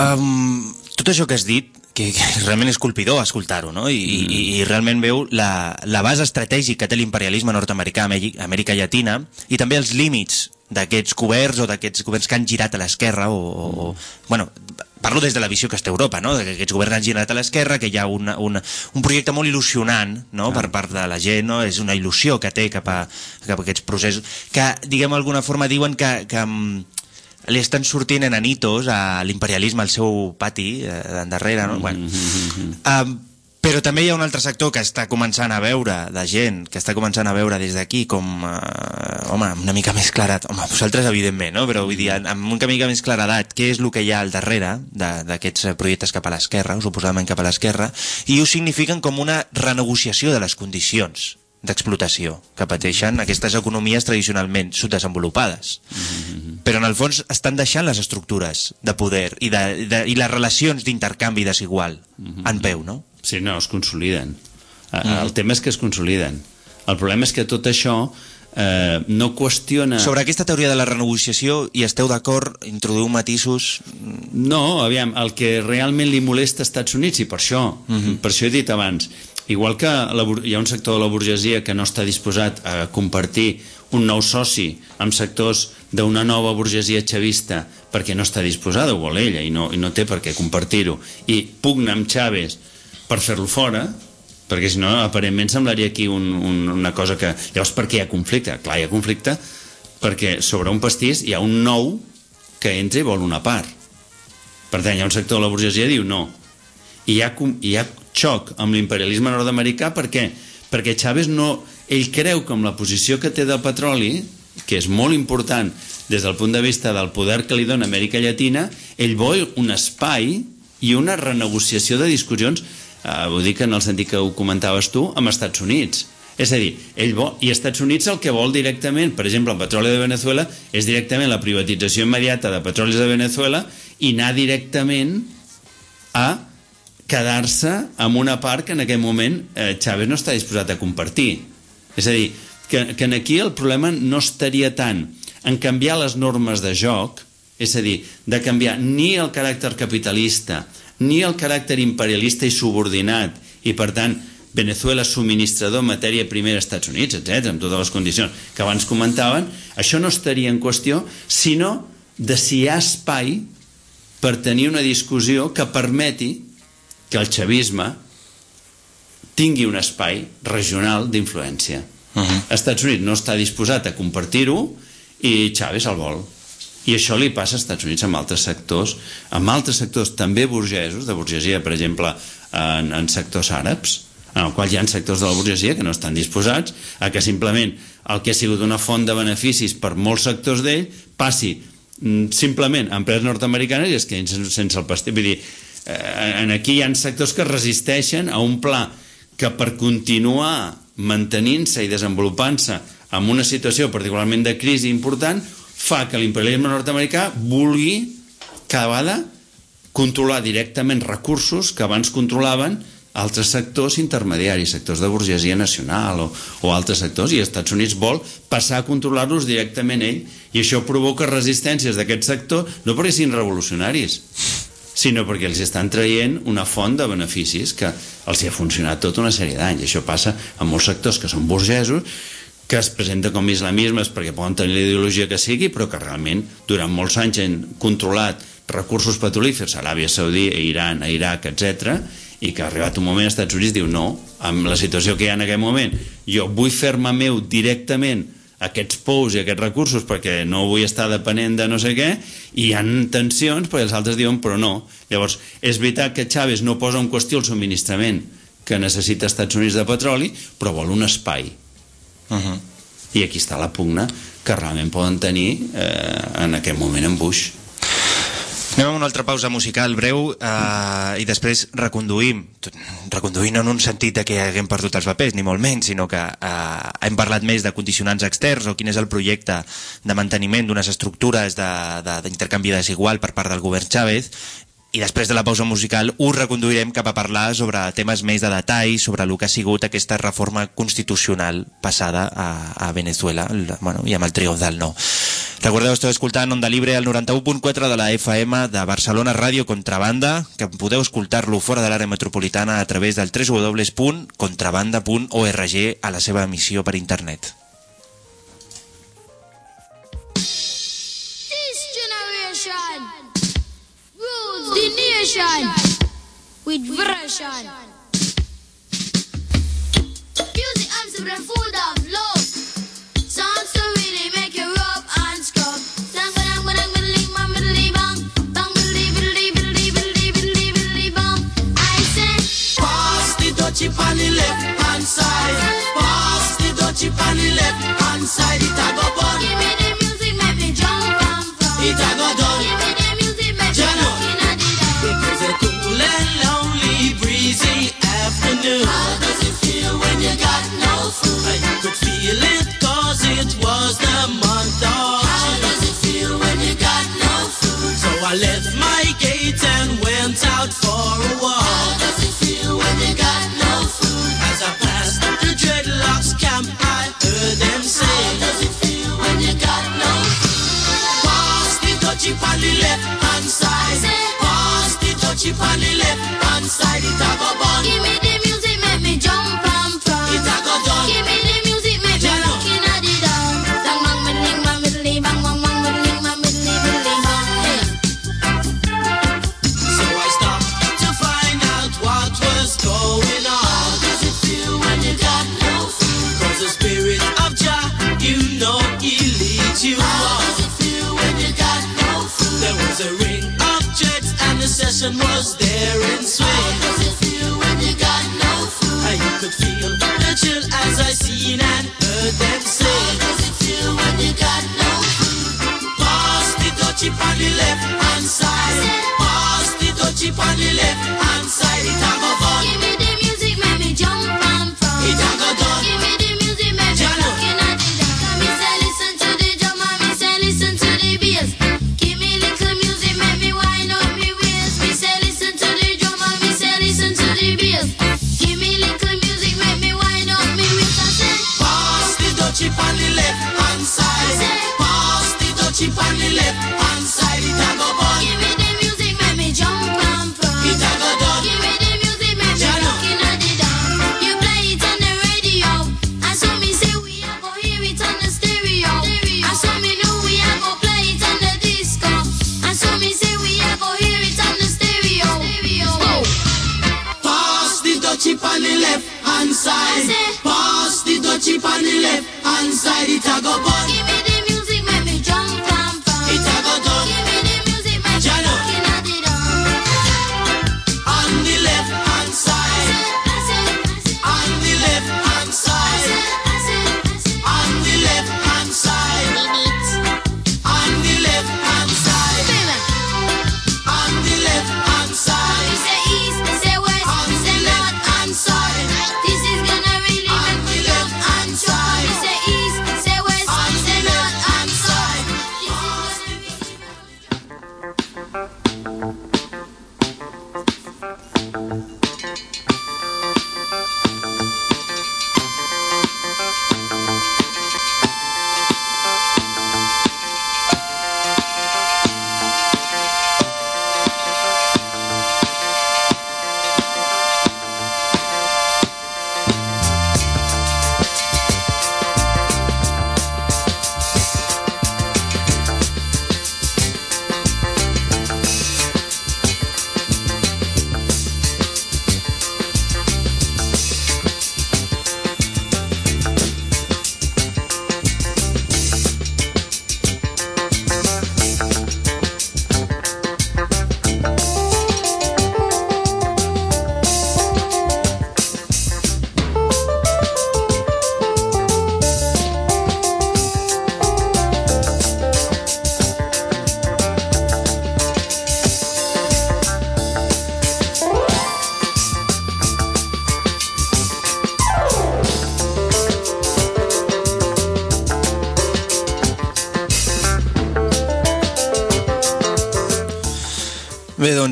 Um, tot això que has dit, que, que realment és colpidor escoltar-ho, no? I, mm. i, i realment veu la, la base estratègica que té l'imperialisme nord-americà a Amèrica, Amèrica Llatina i també els límits d'aquests governs o d'aquests governs que han girat a l'esquerra o, o, o... Bueno, parlo des de la visió que està a Europa, no? que aquests governs han girat a l'esquerra, que hi ha una, una, un projecte molt il·lusionant no? per part de la gent, no? és una il·lusió que té cap a, cap a aquests processos, que, diguem, d'alguna forma diuen que, que mm, li estan sortint enanitos a l'imperialisme al seu pati, eh, d'endarrere, no? Bueno, um, però també hi ha un altre sector que està començant a veure, de gent, que està començant a veure des d'aquí com, eh, home, una mica més claredat, home, vosaltres evidentment, no? però vull dir, amb una mica més claredat, què és el que hi ha al darrere d'aquests eh, projectes cap a l'esquerra, o suposadament cap a l'esquerra, i ho signifiquen com una renegociació de les condicions d'explotació que pateixen aquestes economies tradicionalment subdesenvolupades. Però en el fons estan deixant les estructures de poder i, de, de, i les relacions d'intercanvi desigual en peu, no?
Sí, no, es consoliden. Mm. El tema és que es consoliden. El problema és que tot això eh, no qüestiona...
Sobre aquesta teoria de la renegociació, i esteu d'acord, introduïu matisos...
No, aviam, el que realment li molesta als Estats Units, i per això, per això he dit abans, igual que la, hi ha un sector de la burgesia que no està disposat a compartir un nou soci amb sectors d'una nova burgesia xavista perquè no està disposada, ho vol ella, i no, i no té per què compartir-ho, i pugna amb Chávez per fer-lo fora, perquè si no, aparentment semblaria aquí un, un, una cosa que... Llavors, per què hi ha conflicte? Clar, hi ha conflicte perquè sobre un pastís hi ha un nou que entra i vol una part. Per tant, hi ha un sector de la burgesia diu no. I hi ha, hi ha xoc amb l'imperialisme nord-americà per què? Perquè Chávez no... Ell creu que amb la posició que té del petroli, que és molt important des del punt de vista del poder que li dona Amèrica Llatina, ell vol un espai i una renegociació de discussions, eh, vull dir que en el sentit que ho comentaves tu, amb Estats Units. És a dir, ell vol, i Estats Units el que vol directament, per exemple, el petroli de Venezuela, és directament la privatització immediata de petrolis de Venezuela i anar directament a quedar-se amb una part que en aquest moment eh, Chávez no està disposat a compartir. És a dir, que, que en aquí el problema no estaria tant en canviar les normes de joc, és a dir, de canviar ni el caràcter capitalista, ni el caràcter imperialista i subordinat, i per tant Venezuela subministrador matèria primera als Estats Units, etc, amb totes les condicions que abans comentaven, això no estaria en qüestió, sinó de si hi ha espai per tenir una discussió que permeti que el xavisme tingui un espai regional d'influència. Uh -huh. Estats Units no està disposat a compartir-ho i Chávez el vol. I això li passa als Estats Units amb altres sectors, amb altres sectors també burgesos, de burgesia, per exemple, en, en sectors àrabs, en el qual hi ha sectors de la burgesia que no estan disposats a que simplement el que ha sigut una font de beneficis per molts sectors d'ell passi mm, simplement a empreses nord-americanes i es quedin sense, el pastís. Vull dir, eh, en aquí hi ha sectors que resisteixen a un pla que per continuar mantenint-se i desenvolupant-se en una situació particularment de crisi important fa que l'imperialisme nord-americà vulgui cada vegada controlar directament recursos que abans controlaven altres sectors intermediaris, sectors de burgesia nacional o, o altres sectors, i els Estats Units vol passar a controlar-los directament ell, i això provoca resistències d'aquest sector, no perquè siguin revolucionaris, sinó perquè els estan traient una font de beneficis que els hi ha funcionat tota una sèrie d'anys. Això passa en molts sectors que són burgesos, que es presenta com islamismes perquè poden tenir la ideologia que sigui, però que realment durant molts anys han controlat recursos petrolífers a Aràbia Saudí, a Iran, a Iraq, etc i que ha arribat un moment als Estats Units diu no, amb la situació que hi ha en aquest moment jo vull fer-me meu directament aquests pous i aquests recursos perquè no vull estar depenent de no sé què i hi ha tensions perquè els altres diuen però no. Llavors és veritat que Chávez no posa en qüestió el subministrament que necessita Estats Units de petroli però vol un espai
uh -huh.
i aquí està la pugna que realment poden tenir eh, en aquest moment en Bush
Anem amb una altra pausa musical breu eh, i després reconduïm reconduïm en un sentit de que haguem perdut els papers, ni molt menys, sinó que eh, hem parlat més de condicionants externs o quin és el projecte de manteniment d'unes estructures d'intercanvi de, de, desigual per part del govern Chávez i després de la pausa musical us reconduirem cap a parlar sobre temes més de detall, sobre el que ha sigut aquesta reforma constitucional passada a, a Venezuela el, bueno, i amb el triomf del no. Recordeu, esteu escoltant Onda Libre al 91.4 de la FM de Barcelona Ràdio Contrabanda, que podeu escoltar-lo fora de l'àrea metropolitana a través del www.contrabanda.org a la seva emissió per internet.
vision. With version. Music arms of
the of love. I left my gate and went out for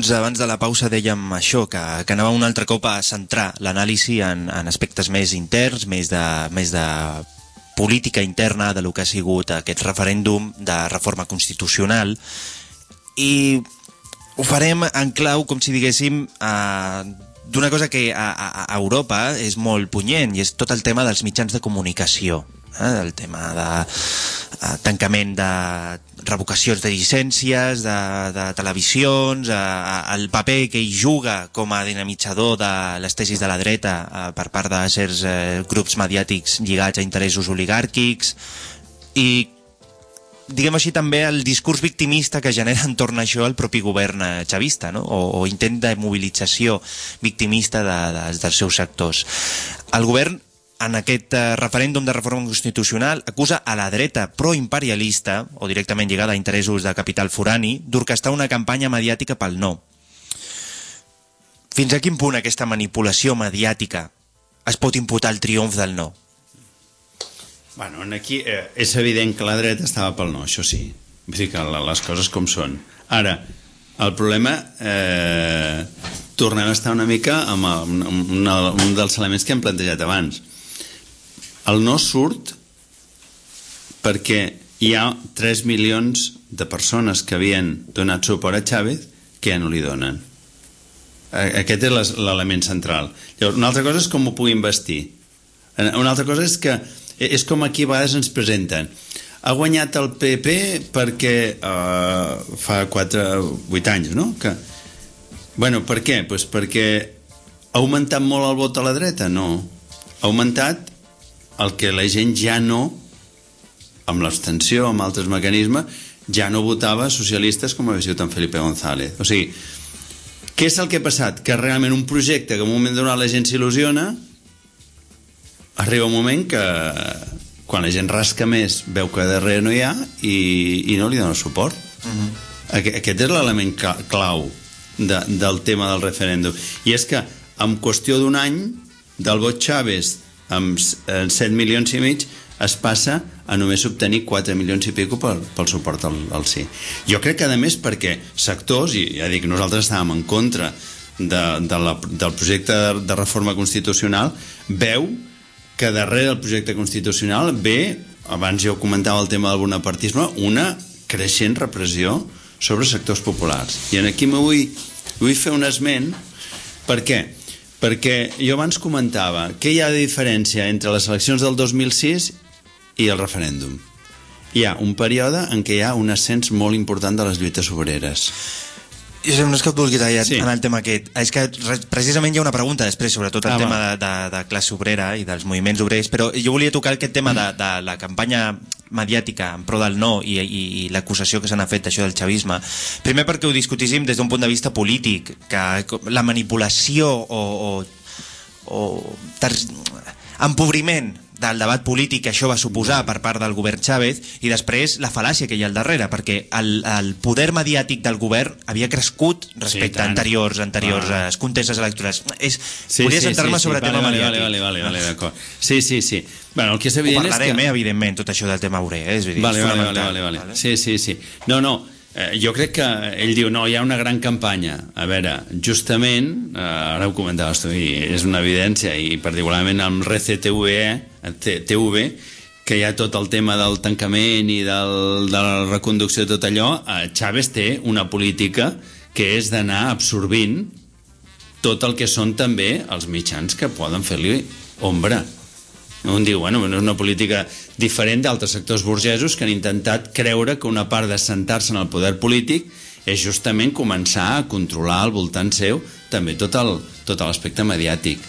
Abans, abans de la pausa dèiem això, que, que anava un altre cop a centrar l'anàlisi en, en aspectes més interns, més de, més de política interna de lo que ha sigut aquest referèndum de reforma constitucional. I ho farem en clau, com si diguéssim, eh, d'una cosa que a, a, a Europa és molt punyent i és tot el tema dels mitjans de comunicació eh, el tema de eh, tancament de revocacions de llicències, de, de televisions, eh, el paper que hi juga com a dinamitzador de les tesis de la dreta eh, per part de certs eh, grups mediàtics lligats a interessos oligàrquics i diguem així també el discurs victimista que genera entorn a això el propi govern eh, xavista no? o, o intent de mobilització victimista de, de, dels seus sectors. El govern en aquest eh, referèndum de reforma constitucional acusa a la dreta proimperialista o directament lligada a interessos de capital forani d'orquestar una campanya mediàtica pel no. Fins a quin punt aquesta manipulació mediàtica es pot imputar el triomf del no?
Bueno, aquí eh, és evident que la dreta estava pel no, això sí. Vull dir que les coses com són. Ara, el problema... Eh, tornem a estar una mica amb, el, amb una, un dels elements que hem plantejat abans. El no surt perquè hi ha 3 milions de persones que havien donat suport a Chávez que ja no li donen. Eh, Aquest és l'element central. Llavors, una altra cosa és com ho puguin vestir. Eh, Una altra cosa és que eh, és com aquí a vegades ens presenten. Ha guanyat el PP perquè uh, fa 4, 8 anys, no? Que, bueno, per què? Pues perquè ha augmentat molt el vot a la dreta? No. Ha augmentat el que la gent ja no, amb l'abstenció, amb altres mecanismes, ja no votava socialistes com havia sigut en Felipe González. O sigui, què és el que ha passat? Que realment un projecte que en un moment donat la gent s'il·lusiona, arriba un moment que quan la gent rasca més veu que darrere no hi ha i, i no li dona suport. Uh -huh. Aqu aquest és l'element clau de, del tema del referèndum. I és que en qüestió d'un any del vot Chávez amb s- eh, 7 milions i mig es passa a només obtenir 4 milions i pico pel, pel suport al, al sí. Jo crec que, a més, perquè sectors, i ja dic, nosaltres estàvem en contra de, de la, del projecte de, de reforma constitucional, veu que darrere del projecte constitucional ve, abans jo comentava el tema del bonapartisme, una creixent repressió sobre sectors populars. I en aquí me vull, vull fer un esment, per què? Perquè jo abans comentava què hi ha de diferència entre les eleccions del 2006 i el referèndum. Hi ha un període en què hi ha un ascens molt important de les lluites obreres.
Josep, no és que et vulgui tallar
Sí.
en el tema aquest. És que re- precisament hi ha una pregunta després, sobretot el
Ah,
tema de, de, de classe obrera i dels moviments obrers, però jo volia tocar aquest tema de, de la campanya mediàtica en pro del no i, i, i l'acusació que se n'ha fet d'això del xavisme. Primer perquè ho discutíssim des d'un punt de vista polític, que la manipulació o, o, o ter, empobriment del debat polític que això va suposar per part del govern Chávez i després la fal·làcia que hi ha al darrere perquè el, el poder mediàtic del govern havia crescut respecte
Sí,
a anteriors anteriors
Ah.
ah. contestes electorals és, sí, volia centrar-me sobre el
vale,
tema
vale,
mediàtic
Vale, vale, vale, vale, d'acord. Sí, sí, sí. Bueno, el que és
ho
evident és
parlarem,
que...
eh, evidentment, tot això del tema obrer eh? és, dir,
Vale,
és
vale, vale,
fonamental,
vale, vale. Sí, sí, sí. No, no, eh, jo crec que ell diu, no, hi ha una gran campanya. A veure, justament, eh, ara ho comentaves tu, i és una evidència, i particularment amb RCTV, eh, TV, que hi ha tot el tema del tancament i del, de la reconducció de tot allò, eh, Chávez té una política que és d'anar absorbint tot el que són també els mitjans que poden fer-li ombra. Un diu, bueno, no és una política diferent d'altres sectors burgesos que han intentat creure que una part de sentar-se en el poder polític és justament començar a controlar al voltant seu també tot l'aspecte mediàtic.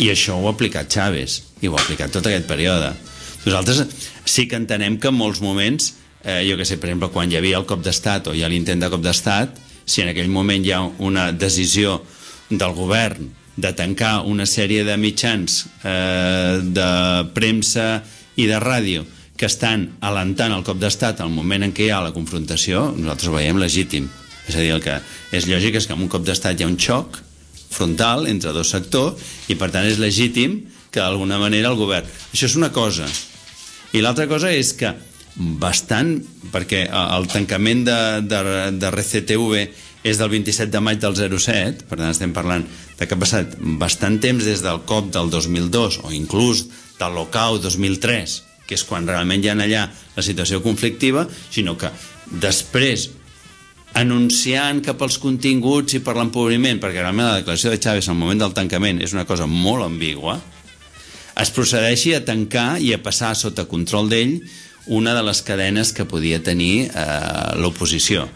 I això ho ha aplicat Chávez, i ho ha aplicat tot aquest període. Nosaltres sí que entenem que en molts moments, eh, jo que sé, per exemple, quan hi havia el cop d'estat o hi ha l'intent de cop d'estat, si en aquell moment hi ha una decisió del govern de tancar una sèrie de mitjans eh, de premsa i de ràdio que estan alentant el cop d'estat al moment en què hi ha la confrontació, nosaltres ho veiem legítim. És a dir, el que és lògic és que en un cop d'estat hi ha un xoc frontal entre dos sectors i per tant és legítim que d'alguna manera el govern... Això és una cosa. I l'altra cosa és que bastant, perquè el tancament de, de, de RCTV és del 27 de maig del 07, per tant estem parlant de que ha passat bastant temps des del cop del 2002 o inclús del lockout 2003, que és quan realment hi ha allà la situació conflictiva, sinó que després anunciant cap als continguts i per l'empobriment, perquè realment la declaració de Chávez al moment del tancament és una cosa molt ambigua, es procedeixi a tancar i a passar sota control d'ell una de les cadenes que podia tenir eh, l'oposició.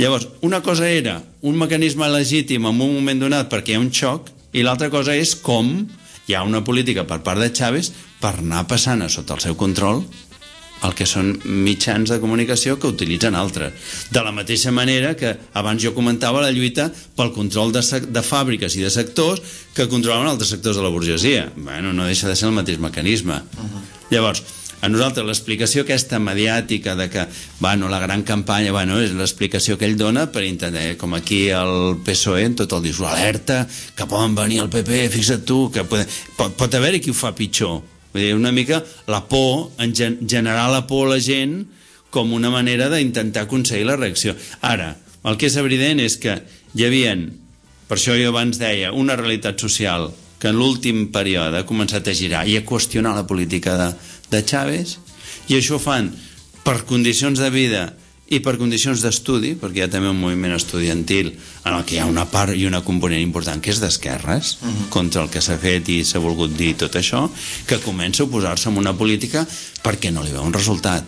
Llavors, una cosa era un mecanisme legítim en un moment donat perquè hi ha un xoc i l'altra cosa és com hi ha una política per part de Chávez per anar passant a sota el seu control el que són mitjans de comunicació que utilitzen altres. De la mateixa manera que abans jo comentava la lluita pel control de, de fàbriques i de sectors que controlaven altres sectors de la burgesia. Bueno, no deixa de ser el mateix mecanisme. Uh -huh. Llavors, a nosaltres l'explicació aquesta mediàtica de que, bueno, la gran campanya, bueno, és l'explicació que ell dona per intentar, com aquí el PSOE, en tot el discurs, alerta, que poden venir el PP, fixa't tu, que pot, pot, pot haver-hi qui ho fa pitjor. Vull dir, una mica la por, en gen, generar la por a la gent com una manera d'intentar aconseguir la reacció. Ara, el que és evident és que hi havia, per això jo abans deia, una realitat social que en l'últim període ha començat a girar i a qüestionar la política de, de Chávez, i això ho fan per condicions de vida i per condicions d'estudi, perquè hi ha també un moviment estudiantil en el que hi ha una part i una component important que és d'esquerres, uh -huh. contra el que s'ha fet i s'ha volgut dir tot això, que comença a oposar-se a una política perquè no li veu un resultat.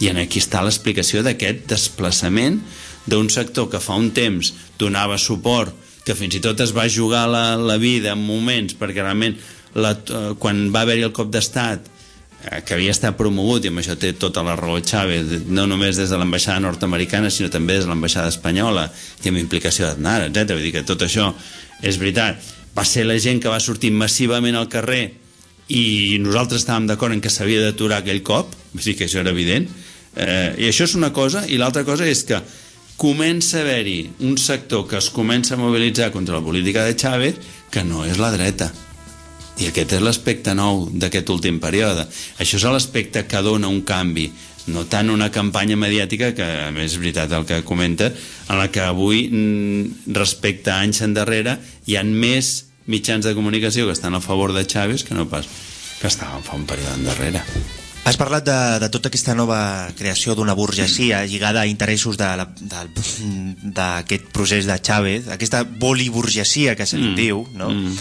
I en aquí està l'explicació d'aquest desplaçament d'un sector que fa un temps donava suport, que fins i tot es va jugar la, la vida en moments, perquè realment la, eh, quan va haver-hi el cop d'estat que havia estat promogut, i amb això té tota la raó Chávez, no només des de l'ambaixada nord-americana, sinó també des de l'ambaixada espanyola, i amb implicació d'Aznar, etc. Vull dir que tot això és veritat. Va ser la gent que va sortir massivament al carrer i nosaltres estàvem d'acord en que s'havia d'aturar aquell cop, vull dir que això era evident, eh, i això és una cosa, i l'altra cosa és que comença a haver-hi un sector que es comença a mobilitzar contra la política de Chávez que no és la dreta. I aquest és l'aspecte nou d'aquest últim període. Això és l'aspecte que dona un canvi, no tant una campanya mediàtica, que a més és veritat el que comenta, en la que avui, mm, respecte a anys endarrere, hi han més mitjans de comunicació que estan a favor de Chávez que no pas que estaven fa un període endarrere.
Has parlat de, de tota aquesta nova creació d'una burgesia lligada a interessos d'aquest procés de Chávez, aquesta boliburgesia que se'n
Mm.
diu, no?
Mm.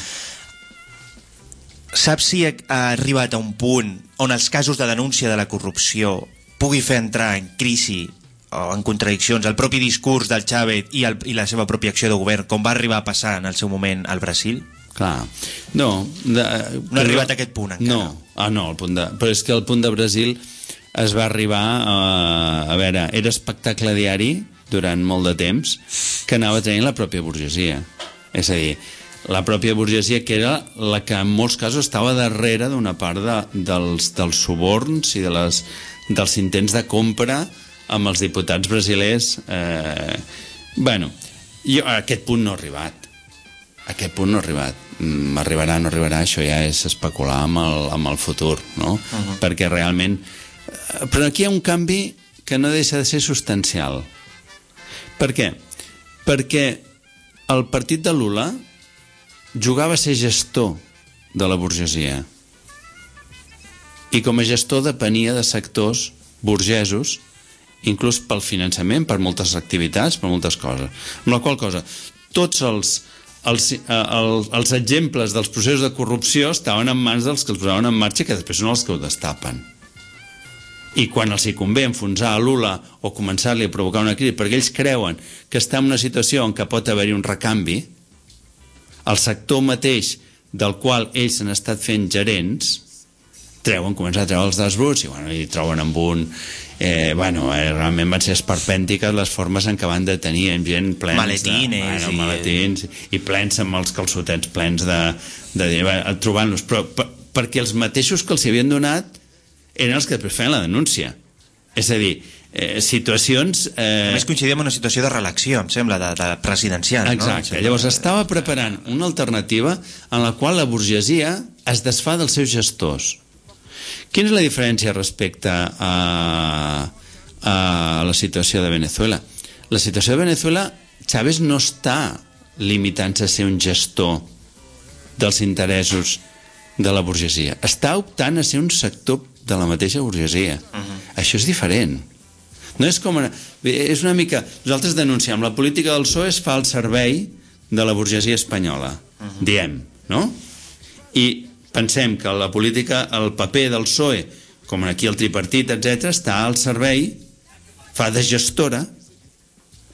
Saps si ha, ha arribat a un punt on els casos de denúncia de la corrupció pugui fer entrar en crisi o en contradiccions el propi discurs del Chávez i, el, i la seva pròpia acció de govern, com va arribar a passar en el seu moment al Brasil?
Clar, no... De,
No ha arribat a aquest punt encara.
No, ah, no, el punt de, però és que el punt de Brasil es va arribar a, a veure, era espectacle diari durant molt de temps que anava tenint la pròpia burgesia. És a dir, la pròpia burgesia que era la que en molts casos estava darrere d'una part de, dels, dels suborns i de les, dels intents de compra amb els diputats brasilers. Eh, bueno, jo, a aquest punt no ha arribat a aquest punt no ha arribat. Mm, Arribarà, no arribarà, això ja és especular amb el, amb el futur, no? Uh -huh. Perquè realment... eh, Però aquí hi ha un canvi que no deixa de ser substancial. Per què? Perquè el partit de Lula jugava a ser gestor de la burgesia i com a gestor depenia de sectors burgesos inclús pel finançament, per moltes activitats, per moltes coses. Amb la qual cosa, tots els, els, eh, el, els exemples dels processos de corrupció estaven en mans dels que els posaven en marxa que després són els que ho destapen. I quan els hi convé enfonsar a Lula o començar-li a provocar una crisi, perquè ells creuen que està en una situació en què pot haver-hi un recanvi, el sector mateix del qual ells han estat fent gerents, treuen, comencen a treure els dels bruts i, bueno, i troben amb un... Eh, bueno, eh, realment van ser esperpèntiques les formes en què van detenir amb gent plens
Maletines
de, bueno,
i-
maletins i plens amb els calçotets plens de, de, de trobant-los. Però per, perquè els mateixos que els havien donat eren els que després feien la denúncia. És a dir, eh, situacions
A
eh,
més coincidim en una situació de reelecció, em sembla, de, de presidencial.
Exacte.
No?
Llavors estava preparant una alternativa en la qual la burgesia es desfà dels seus gestors. Quina és la diferència respecte a, a la situació de Venezuela? La situació de Venezuela Chávez no està limitant-se a ser un gestor dels interessos de la burgesia. Està optant a ser un sector de la mateixa burgesia. Això és diferent. No és com... Una, és una mica... Nosaltres denunciem, la política del PSOE es fa al servei de la burgesia espanyola. Diem, no? I pensem que la política, el paper del PSOE, com aquí el tripartit, etc, està al servei, fa de gestora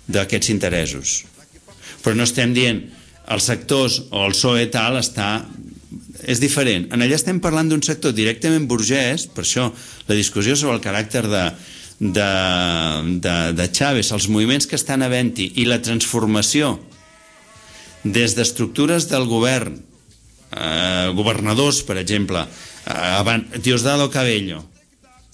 d'aquests interessos. Però no estem dient els sectors o el PSOE tal està és diferent. En allà estem parlant d'un sector directament burgès, per això la discussió sobre el caràcter de, de, de, de Chávez, els moviments que estan havent-hi i la transformació des d'estructures del govern, eh, governadors, per exemple, eh, Diosdado Cabello,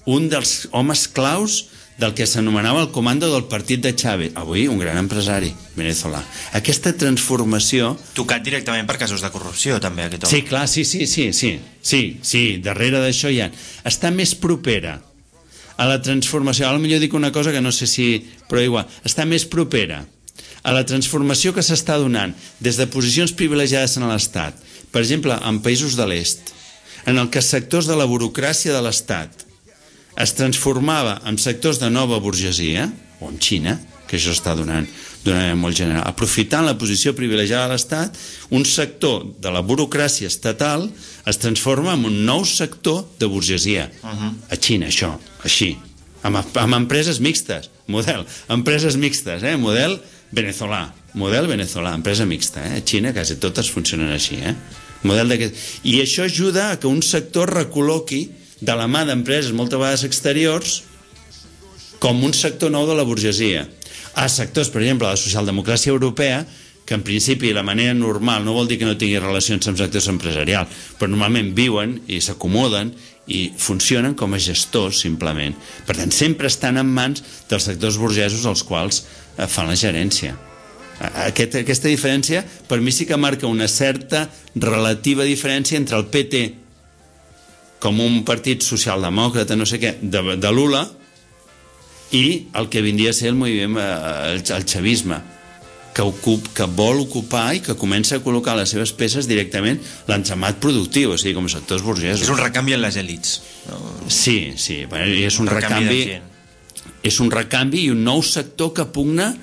un dels homes claus del que s'anomenava el comando del partit de Chávez, avui un gran empresari venezolà. Aquesta transformació
Tocat directament per casos de corrupció, també, aquest home.
Sí, clar, sí, sí, sí, sí, sí, sí, darrere d'això hi ha. Està més propera a la transformació, ara millor dic una cosa que no sé si... però igual, està més propera a la transformació que s'està donant des de posicions privilegiades en l'Estat, per exemple, en països de l'est, en el que sectors de la burocràcia de l'Estat es transformava en sectors de nova burgesia, o en Xina, que això està donant d'una manera molt general. Aprofitant la posició privilegiada de l'Estat, un sector de la burocràcia estatal es transforma en un nou sector de burgesia. Uh -huh. A Xina, això, així. Amb, amb empreses mixtes, model. Empreses mixtes, eh? Model venezolà. Model venezolà, empresa mixta, eh? A Xina quasi totes funcionen així, eh? Model. I això ajuda a que un sector recol·loqui de la mà d'empreses moltes vegades exteriors com un sector nou de la burgesia. A sectors, per exemple, de la socialdemocràcia europea, que en principi la manera normal no vol dir que no tingui relacions amb sectors empresarials, però normalment viuen i s'acomoden i funcionen com a gestors, simplement. Per tant, sempre estan en mans dels sectors burgesos als quals eh, fan la gerència. Aquest, aquesta diferència, per mi sí que marca una certa relativa diferència entre el PT com un partit socialdemòcrata, no sé què, de, de Lula, i el que vindria a ser el moviment, eh, el, el xavisme, que, ocup, que vol ocupar i que comença a col·locar les seves peces directament l'entramat productiu, o sigui, com sectors burgesos.
És un recanvi en les èlits. No?
Sí, sí, és un,
Un recanvi
recanvi,
de
és un recanvi i un nou sector que pugna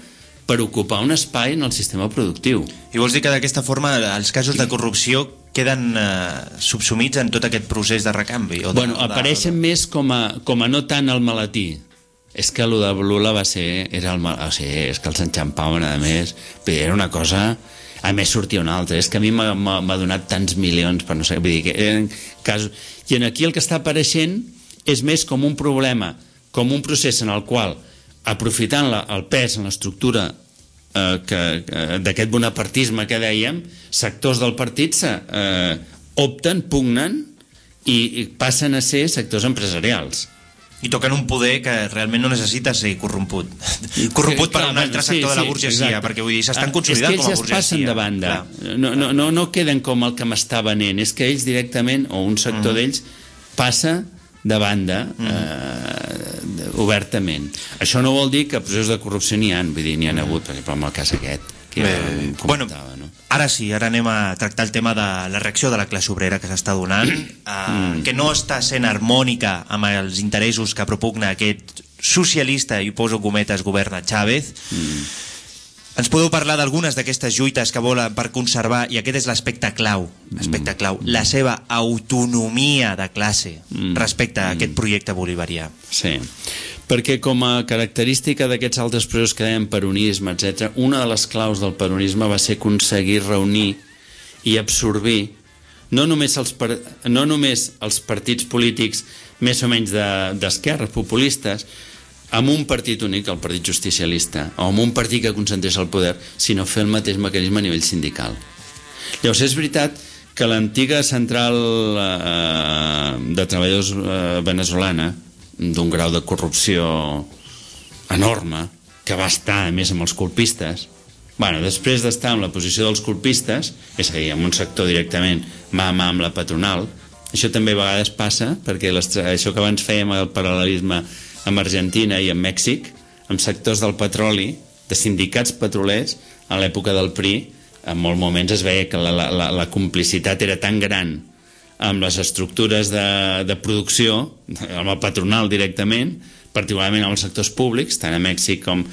per ocupar un espai en el sistema productiu.
I vols dir que d'aquesta forma els casos de corrupció queden eh, subsumits en tot aquest procés de recanvi? O de,
Bueno, apareixen més com a, com a no tant el malatí. És que el de Lula va ser... Era el, o sigui, és que els enxampaven, a més. Dir, Era una cosa... A més sortia una altra. És que a mi m'ha- donat tants milions per no sé... Vull dir que eren casos... I en aquí el que està apareixent és més com un problema, com un procés en el qual, aprofitant la, el pes en l'estructura eh, que- d'aquest bonapartisme que dèiem, sectors del partit se, eh, opten, pugnen i, i passen a ser sectors empresarials.
I toquen un poder que realment no necessita ser corromput. corromput per un altre sector de la
sí,
burgesia,
exacte.
perquè vull dir, s'estan
Ah,
consolidant
és
com
que
a
ells
burgesia.
es passen de banda.
Clar.
No, no, no, no queden com el que m'està venent, és que ells directament, o un sector d'ells, passa de banda eh, obertament. Això no vol dir que processos de corrupció n'hi ha, vull dir, n'hi ha hagut, per exemple, amb el cas aquest, que
Bé, bueno? Ara sí, ara anem a tractar el tema de la reacció de la classe obrera que s'està donant, eh, que no està sent harmònica amb els interessos que propugna aquest socialista, i poso cometes, govern de Chávez. Ens podeu parlar d'algunes d'aquestes lluites que volen per conservar, i aquest és l'aspecte clau, aspecte clau, la seva autonomia de classe respecte a aquest projecte bolivarià.
Sí, perquè com a característica d'aquests altres processos que dèiem peronisme, etc, una de les claus del peronisme va ser aconseguir reunir i absorbir no només els, par no només els partits polítics més o menys de- d'esquerra, de, populistes, amb un partit únic, el Partit Justicialista, o amb un partit que concentrés el poder, sinó fer el mateix mecanisme a nivell sindical. Llavors, és veritat que l'antiga central eh, de treballadors eh, veneçolana, d'un grau de corrupció enorme, que va estar, a més, amb els colpistes, bueno, després d'estar en la posició dels colpistes, és a dir, en un sector directament mà a mà amb la patronal, això també a vegades passa, perquè les, això que abans fèiem el paral·lelisme amb Argentina i amb Mèxic, amb sectors del petroli, de sindicats petrolers a l'època del PRI en molts moments es veia que la, la, la, la complicitat era tan gran amb les estructures de, de producció, amb el patronal directament, particularment amb els sectors públics, tant a Mèxic com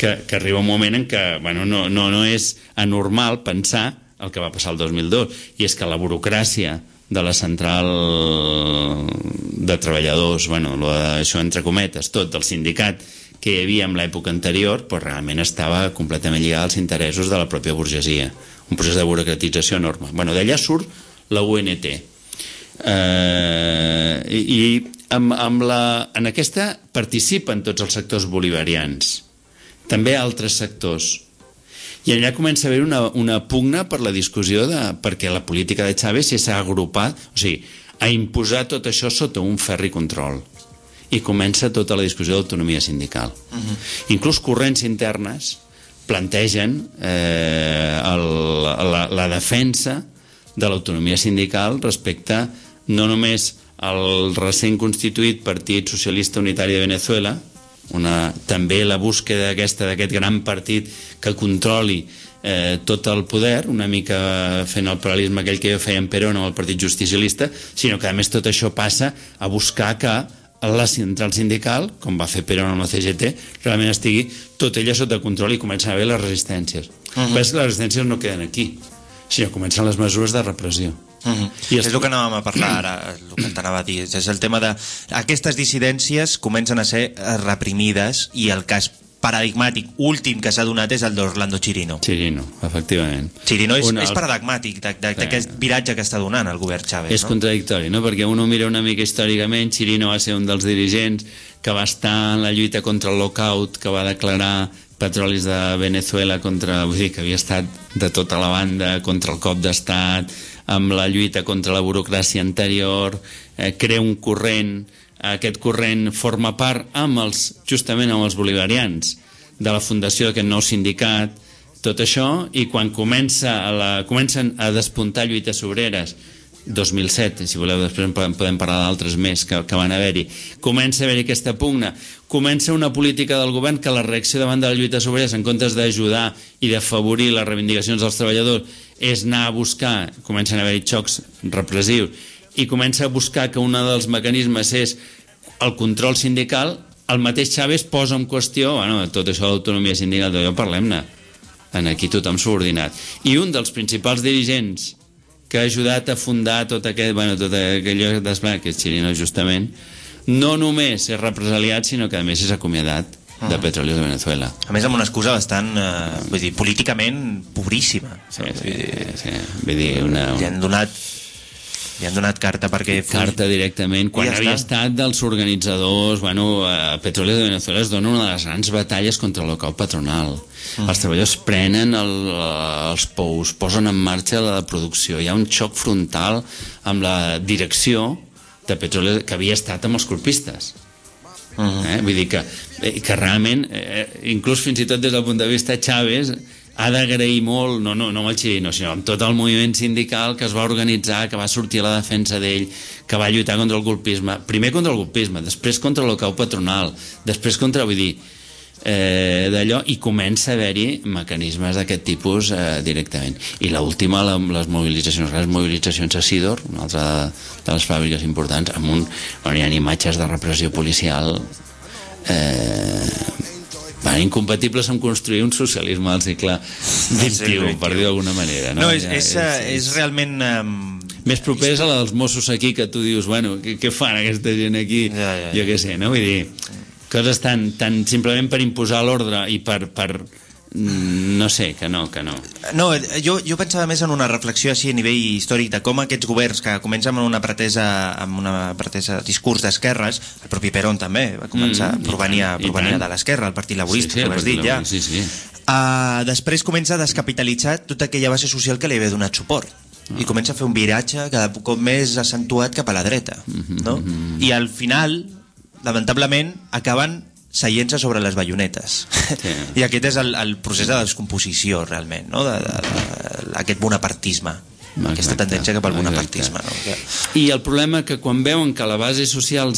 que, que arriba un moment en què bueno, no, no, no és anormal pensar el que va passar el 2002, i és que la burocràcia de la central de treballadors, bueno, lo de, això entre cometes, tot, del sindicat que hi havia en l'època anterior, pues realment estava completament lligat als interessos de la pròpia burgesia. Un procés de burocratització enorme. Bueno, d'allà surt la UNT. Eh, I amb, amb la, en aquesta participen tots els sectors bolivarians, també altres sectors. I allà comença a haver una, una pugna per la discussió de perquè la política de Chávez s'ha agrupat, o sigui, a imposar tot això sota un ferri control i comença tota la discussió d'autonomia sindical. Uh -huh. Inclús corrents internes plantegen eh, el, la, la defensa de l'autonomia sindical respecte no només al recent constituït Partit Socialista Unitari de Venezuela, una, també la búsqueda d'aquest gran partit que controli eh, tot el poder, una mica fent el paral·lelisme aquell que feia en Perón amb el Partit Justicialista, sinó que a més tot això passa a buscar que la central sindical, com va fer Perón amb la CGT, realment estigui tot ella sota control i comencen a haver les resistències. Uh -huh. Però les resistències no queden aquí, sinó comencen les mesures de repressió.
Uh -huh.
I es-
és el que anàvem a parlar ara, el que t'anava a dir. És el tema de... Aquestes dissidències comencen a ser eh, reprimides i el cas paradigmàtic últim que s'ha donat és el d'Orlando Chirino.
Chirino, efectivament.
Chirino és,
Una-
és paradigmàtic d'aquest viratge que està donant el govern Chávez.
És
no?
contradictori, no? Perquè uno mira una mica històricament, Chirino va ser un dels dirigents que va estar en la lluita contra el lockout, que va declarar petrolis de Venezuela contra, vull dir, que havia estat de tota la banda contra el cop d'estat, amb la lluita contra la burocràcia anterior, eh, crea un corrent, aquest corrent forma part amb els, justament amb els bolivarians de la fundació d'aquest nou sindicat, tot això, i quan comença a la, comencen a despuntar lluites obreres 2007, si voleu després podem, parlar d'altres més que, que van haver-hi. Comença a haver-hi aquesta pugna. Comença una política del govern que la reacció davant de la lluita obreres en comptes d'ajudar i d'afavorir les reivindicacions dels treballadors és anar a buscar, comencen a haver-hi xocs repressius i comença a buscar que un dels mecanismes és el control sindical. El mateix Chávez posa en qüestió bueno, tot això de l'autonomia sindical d'allò parlem-ne. Aquí tothom subordinat. I un dels principals dirigents que ha ajudat a fundar tot aquest, bueno, tot aquell desplà, que és Chirino justament, no només és represaliat, sinó que a més és acomiadat de Petróleo de Venezuela.
A més, amb una excusa bastant, eh, vull dir, políticament pobríssima.
Sí, sí, sí. Vull dir, una,
Li han donat, li han donat carta perquè...
carta directament quan
ja
havia
està.
estat dels organitzadors bueno, a Petróleo de Venezuela es dona una de les grans batalles contra el local patronal
Mm.
els treballadors prenen el, els pous posen en marxa la producció hi ha un xoc frontal amb la direcció de Petróleo que havia estat amb els colpistes
Mm.
eh? vull dir que, eh, que realment eh, inclús fins i tot des del punt de vista Chávez ha d'agrair molt, no, no, no amb el Chirino, sinó amb tot el moviment sindical que es va organitzar, que va sortir a la defensa d'ell, que va lluitar contra el golpisme, primer contra el golpisme, després contra locau patronal, després contra, vull dir, eh, d'allò, i comença a haver-hi mecanismes d'aquest tipus eh, directament. I l'última, les mobilitzacions, les mobilitzacions a Sidor, una altra de, les fàbriques importants, amb un, bueno, hi ha imatges de repressió policial eh, van incompatibles amb construir un socialisme del segle XXI, per dir d'alguna manera. No,
No, és,
Ja
és, eh, és realment... Um,
més propers a la dels Mossos aquí, que tu dius, bueno, què, què fan aquesta gent aquí?
Ja, ja, ja.
Jo què sé, no? Vull dir, coses tan, tan simplement per imposar l'ordre i per, per... mm, No sé, que no, que no.
No, jo, jo pensava més en una reflexió així a nivell històric de com aquests governs que comencen amb una pretesa, amb una pretesa discurs d'esquerres, el propi Perón també va començar,
Mm,
provenia,
tant,
provenia de l'esquerra, el Partit Laborista,
sí, sí,
que ho has dit ja.
Sí, sí.
Uh, després comença a descapitalitzar tota aquella base social que li havia donat suport i comença a fer un viratge cada cop més accentuat cap a la dreta no? i al final lamentablement acaben seient-se sobre les baionetes
Sí.
i aquest és el, el procés de descomposició realment no? de, de, de, aquest bonapartisme aquesta
Exacte,
tendència cap al
exacte.
bonapartisme. No?
I el problema que quan veuen que la base social,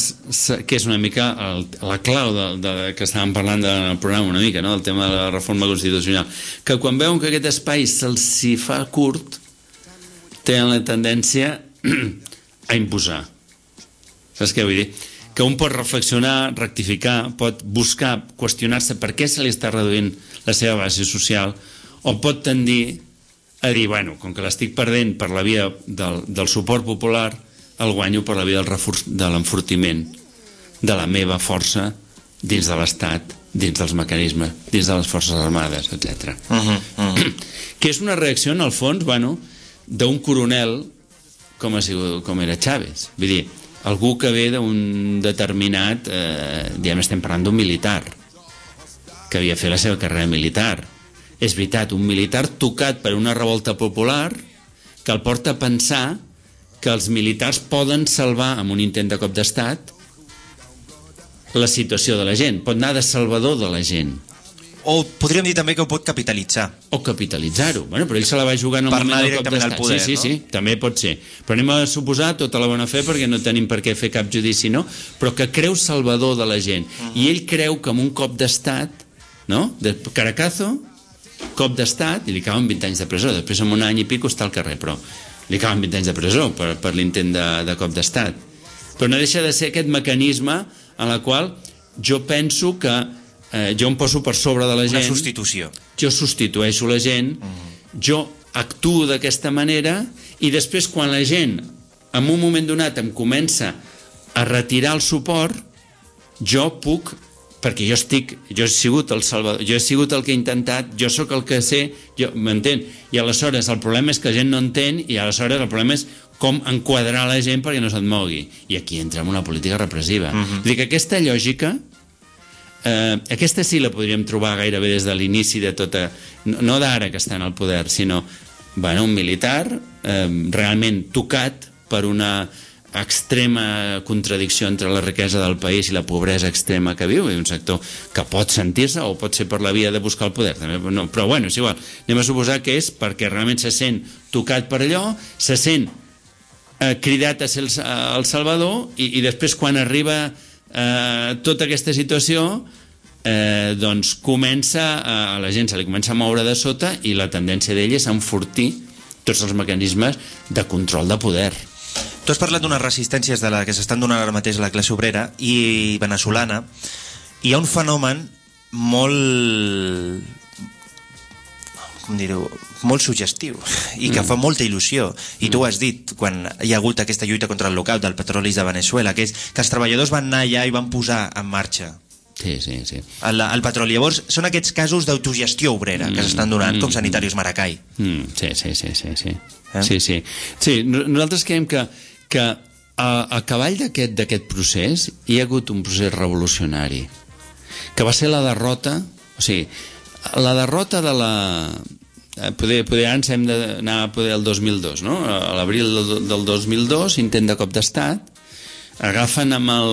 que és una mica el, la clau de, de, que estàvem parlant del programa una mica, no? del tema de la reforma constitucional, que quan veuen que aquest espai se'ls fa curt, tenen la tendència a imposar. Saps què vull dir? Que un pot reflexionar, rectificar, pot buscar, qüestionar-se per què se li està reduint la seva base social, o pot tendir a dir, bueno, com que l'estic perdent per la via del, del suport popular, el guanyo per la via del refor- de l'enfortiment de la meva força dins de l'Estat, dins dels mecanismes, dins de les forces armades, etc.
Uh -huh, uh -huh.
que és una reacció, en el fons, bueno, d'un coronel com, ha sigut, com era Chávez. Vull dir, algú que ve d'un determinat... Eh, diguem, estem parlant d'un militar que havia fet la seva carrera militar. És veritat, un militar tocat per una revolta popular que el porta a pensar que els militars poden salvar amb un intent de cop d'estat la situació de la gent, pot anar de salvador de la gent
O podríem dir també que ho pot capitalitzar.
o capitalitzar-ho. Bueno, però ell se la va jugar en el
Per
moment del cop d'estat.
poder,
sí, sí,
no?
sí, també pot ser. Però anem a suposar tota la bona fe perquè no tenim per què fer cap judici, no? Però que creu salvador de la gent. I ell creu que amb un cop d'estat, no? De Caracazo, cop d'estat, i li cauen 20 anys de presó. Després, en un any i pico, està al carrer, però li cauen 20 anys de presó per, per l'intent de, de cop d'estat. Però no deixa de ser aquest mecanisme en la qual jo penso que eh, jo em poso per sobre de la
Una
gent
substitució.
jo substitueixo la gent, jo actuo d'aquesta manera i després quan la gent en un moment donat em comença a retirar el suport, jo puc perquè jo estic, jo he sigut el salvador, jo he sigut el que he intentat, jo sóc el que sé, jo m'entén, i aleshores el problema és que la gent no entén i aleshores el problema és com enquadrar la gent perquè no se't mogui. I aquí entra en una política repressiva. Uh -huh. Vull dir que aquesta lògica Eh, aquesta sí la podríem trobar gairebé des de l'inici de tota... No, no d'ara que està en el poder, sinó bueno, un militar eh, realment tocat per una extrema contradicció entre la riquesa del país i la pobresa extrema que viu, i un sector que pot sentir-se o pot ser per la via de buscar el poder també, no, però bueno, és igual, anem a suposar que és perquè realment se sent tocat per allò se sent eh, cridat a ser el, el Salvador i, i després quan arriba eh, tota aquesta situació eh, doncs comença a, a la gent se li comença a moure de sota i la tendència d'ell és enfortir tots els mecanismes de control de poder
Tu has parlat d'unes resistències de la que s'estan donant ara mateix a la classe obrera i venezolana. i Hi ha un fenomen molt com dir-ho, molt suggestiu i que mm. fa molta il·lusió i tu ho has dit quan hi ha hagut aquesta lluita contra el local del petrolis de Venezuela que és que els treballadors van anar allà i van posar en marxa
sí, sí, sí
el, el petroli. Llavors, són aquests casos d'autogestió obrera que s'estan donant, com Sanitarius Maracay.
Mm, sí, sí, sí, sí, sí.
Eh?
Sí, sí. Sí, no- nosaltres creiem que, que a, a cavall d'aquest procés hi ha hagut un procés revolucionari que va ser la derrota o sigui, la derrota de la poder, poder ara ens hem d'anar poder el 2002 no? a l'abril del, del 2002 intent de cop d'estat agafen amb el,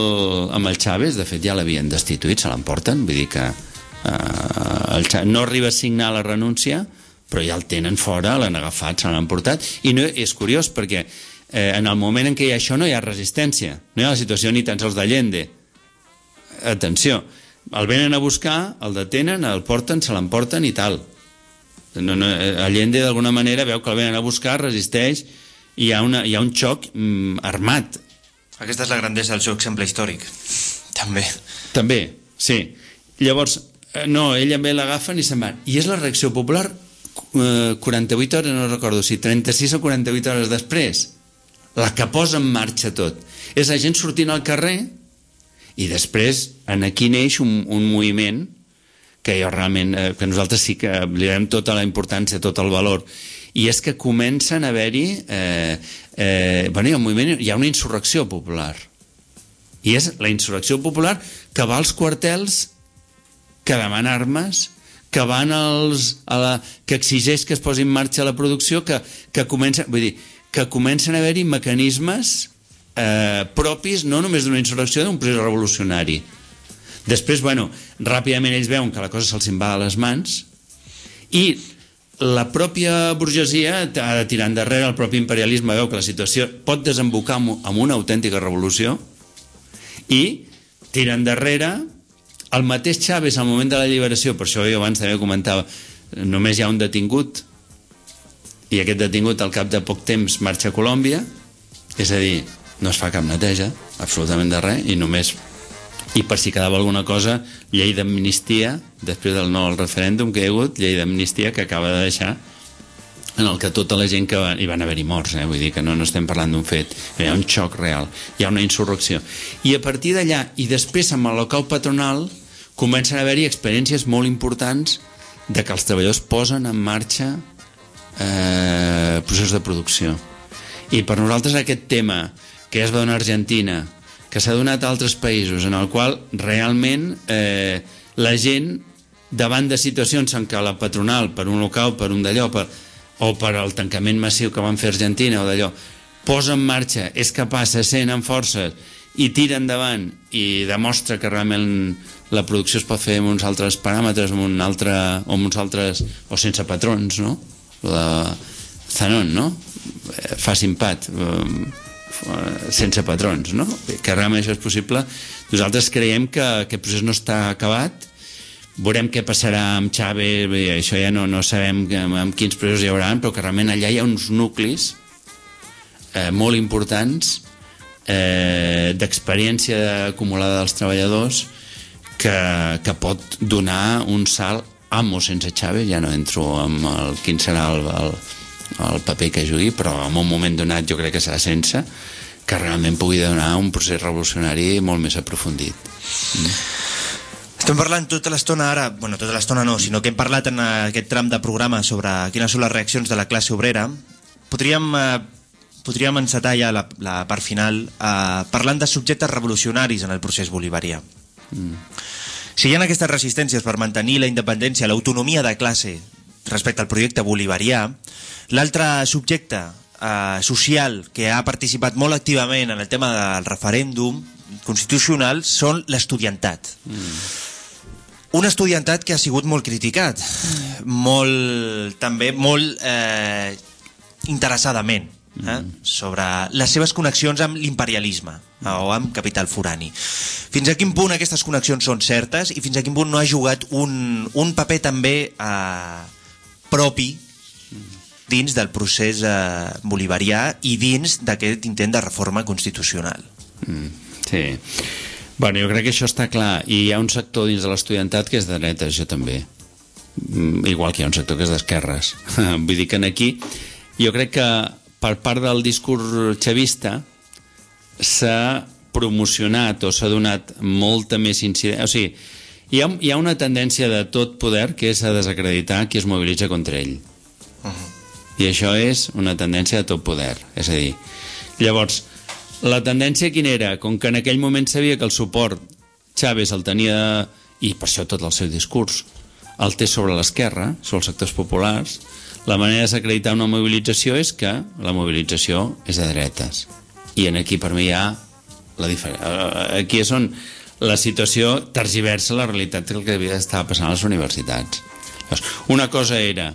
amb el Chávez, de fet ja l'havien destituït, se l'emporten, vull dir que eh, el Chávez no arriba a signar la renúncia, però ja el tenen fora, l'han agafat, se l'han portat, i no, és curiós perquè eh, en el moment en què hi ha això no hi ha resistència, no hi ha la situació ni tan sols d'Allende. Atenció, el venen a buscar, el detenen, el porten, se l'emporten i tal. No, no, eh, Allende d'alguna manera veu que el venen a buscar, resisteix, i hi ha, una, hi ha un xoc mm, armat,
Aquesta és la grandesa del seu exemple històric. També.
També, sí. Llavors, eh, no, ell també l'agafen i se'n van. I és la reacció popular eh, 48 hores, no recordo si 36 o 48 hores després, la que posa en marxa tot. És la gent sortint al carrer i després en aquí neix un, un moviment que jo realment, eh, que nosaltres sí que li donem tota la importància, tot el valor, i és que comencen a haver-hi eh, eh, bueno, hi ha un moviment, hi ha una insurrecció popular. I és la insurrecció popular que va als quartels que demana armes que van als, a la, que exigeix que es posi en marxa la producció que, que comença, vull dir, que comencen a haver-hi mecanismes eh, propis no només d'una insurrecció, d'un procés revolucionari després, bueno, ràpidament ells veuen que la cosa se'ls va a les mans i la pròpia burgesia tirar endarrere, el propi imperialisme veu que la situació pot desembocar en una autèntica revolució i tira endarrere el mateix Chávez al moment de la alliberació, per això jo abans també comentava, només hi ha un detingut i aquest detingut al cap de poc temps marxa a Colòmbia, és a dir, no es fa cap neteja, absolutament de res, i només i per si quedava alguna cosa, llei d'amnistia, després del no al referèndum que hi ha hagut, llei d'amnistia que acaba de deixar en el que tota la gent que va, hi van haver-hi morts, eh? vull dir que no, no estem parlant d'un fet, hi ha un xoc real, hi ha una insurrecció. I a partir d'allà, i després amb el local patronal, comencen a haver-hi experiències molt importants de que els treballadors posen en marxa eh, processos de producció. I per nosaltres aquest tema, que ja es va donar a Argentina, que s'ha donat a altres països, en el qual realment eh, la gent, davant de situacions en què la patronal, per un local, per un d'allò, per, o per al tancament massiu que van fer Argentina o d'allò, posa en marxa, és capaç, se sent amb forces i tira endavant i demostra que realment la producció es pot fer amb uns altres paràmetres, amb un altre, o amb uns altres, o sense patrons, no? De Zanon, no? Eh, Fa simpat, eh, sense patrons, no? Que realment això és possible. Nosaltres creiem que aquest procés no està acabat, veurem què passarà amb dir, això ja no, no sabem amb, quins presos hi haurà, però que realment allà hi ha uns nuclis eh, molt importants eh, d'experiència acumulada dels treballadors que, que pot donar un salt amb o sense Chávez, ja no entro amb el, quin serà el, el, el paper que jugui, però en un moment donat jo crec que serà sense, que realment pugui donar un procés revolucionari molt més aprofundit.
Estem parlant tota l'estona ara, bueno, tota l'estona no, sinó que hem parlat en aquest tram de programa sobre quines són les reaccions de la classe obrera. Podríem, eh, podríem encetar ja la, la part final eh, parlant de subjectes revolucionaris en el procés bolivarià. Mm. Si hi ha aquestes resistències per mantenir la independència, l'autonomia de classe respecte al projecte bolivarià, l'altre subjecte eh, social que ha participat molt activament en el tema del referèndum constitucional són l'estudiantat. Un estudiantat que ha sigut molt criticat, molt, també molt eh, interessadament, eh, sobre les seves connexions amb l'imperialisme eh, o amb capital forani. Fins a quin punt aquestes connexions són certes i fins a quin punt no ha jugat un, un paper també eh, propi dins del procés eh, bolivarià i dins d'aquest intent de reforma constitucional.
Mm, sí. Bueno, jo crec que això està clar. I hi ha un sector dins de l'estudiantat que és de dretes, jo també. Mm, Igual que hi ha un sector que és d'esquerres. Vull dir que aquí jo crec que per part del discurs xavista s'ha promocionat o s'ha donat molta més incidència. O sigui, hi ha, hi ha una tendència de tot poder que és a desacreditar qui es mobilitza contra ell. I això és una tendència de tot poder. És a dir, llavors, la tendència quina era? Com que en aquell moment sabia que el suport Chávez el tenia, i per això tot el seu discurs, el té sobre l'esquerra, sobre els sectors populars, la manera de desacreditar una mobilització és que la mobilització és de dretes. I en aquí per mi hi ha la diferència. Aquí és on la situació tergiversa la realitat del que havia d'estar passant a les universitats. Llavors, una cosa era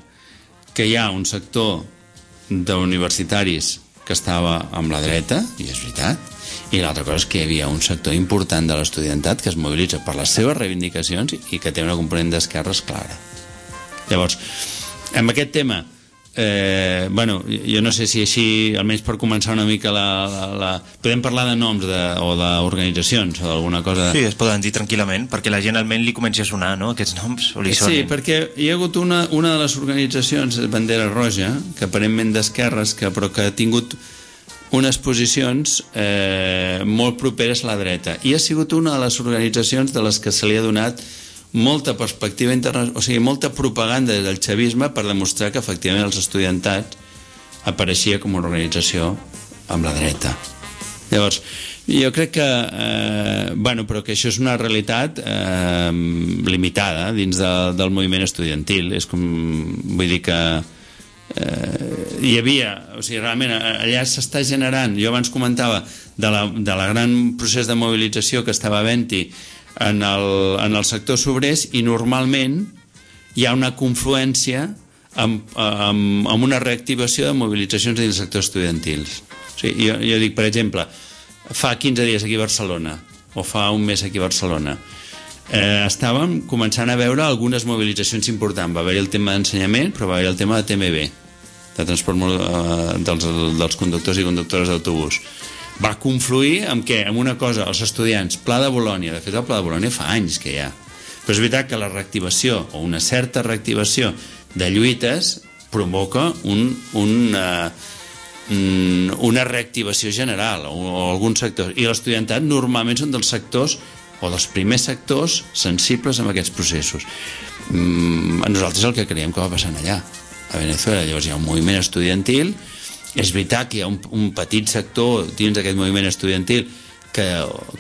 que hi ha un sector d'universitaris que estava amb la dreta, i és veritat, i l'altra cosa és que hi havia un sector important de l'estudiantat que es mobilitza per les seves reivindicacions i que té una component d'esquerres clara. Llavors, amb aquest tema, eh, bueno, jo no sé si així, almenys per començar una mica la... la, la podem parlar de noms de, o d'organitzacions o d'alguna cosa...
Sí, es poden dir tranquil·lament, perquè la gent almenys li comenci a sonar, no?, aquests noms, o li
Sí,
sonin.
perquè hi ha hagut una, una de les organitzacions, Bandera Roja, que aparentment d'esquerres, que, però que ha tingut unes posicions eh, molt properes a la dreta. I ha sigut una de les organitzacions de les que se li ha donat molta perspectiva internacional, o sigui, molta propaganda del xavisme per demostrar que efectivament els estudiantats apareixia com una organització amb la dreta. Llavors, jo crec que, eh, bueno, però que això és una realitat eh, limitada dins de, del moviment estudiantil. És com, vull dir que eh, hi havia, o sigui, realment allà s'està generant, jo abans comentava de la, de la gran procés de mobilització que estava havent-hi en, el, en els sectors obrers i normalment hi ha una confluència amb, amb, amb una reactivació de mobilitzacions dins del sector estudiantils. O sigui, jo, jo dic, per exemple, fa 15 dies aquí a Barcelona, o fa un mes aquí a Barcelona, eh, estàvem començant a veure algunes mobilitzacions importants. Va haver el tema d'ensenyament, però va haver el tema de TMB, de transport eh, dels, dels conductors i conductores d'autobús. Va confluir amb què? Amb una cosa, els estudiants, Pla de Bolònia. De fet, el Pla de Bolònia fa anys que hi ha. Però és veritat que la reactivació, o una certa reactivació de lluites, provoca un, un, mm, una reactivació general o, o alguns sectors. I l'estudiantat normalment són dels sectors o dels primers sectors sensibles amb aquests processos. Mm, a nosaltres el que creiem que va passant allà, a Venezuela. Llavors hi ha un moviment estudiantil, és veritat que hi ha un, un petit sector dins d'aquest moviment estudiantil que,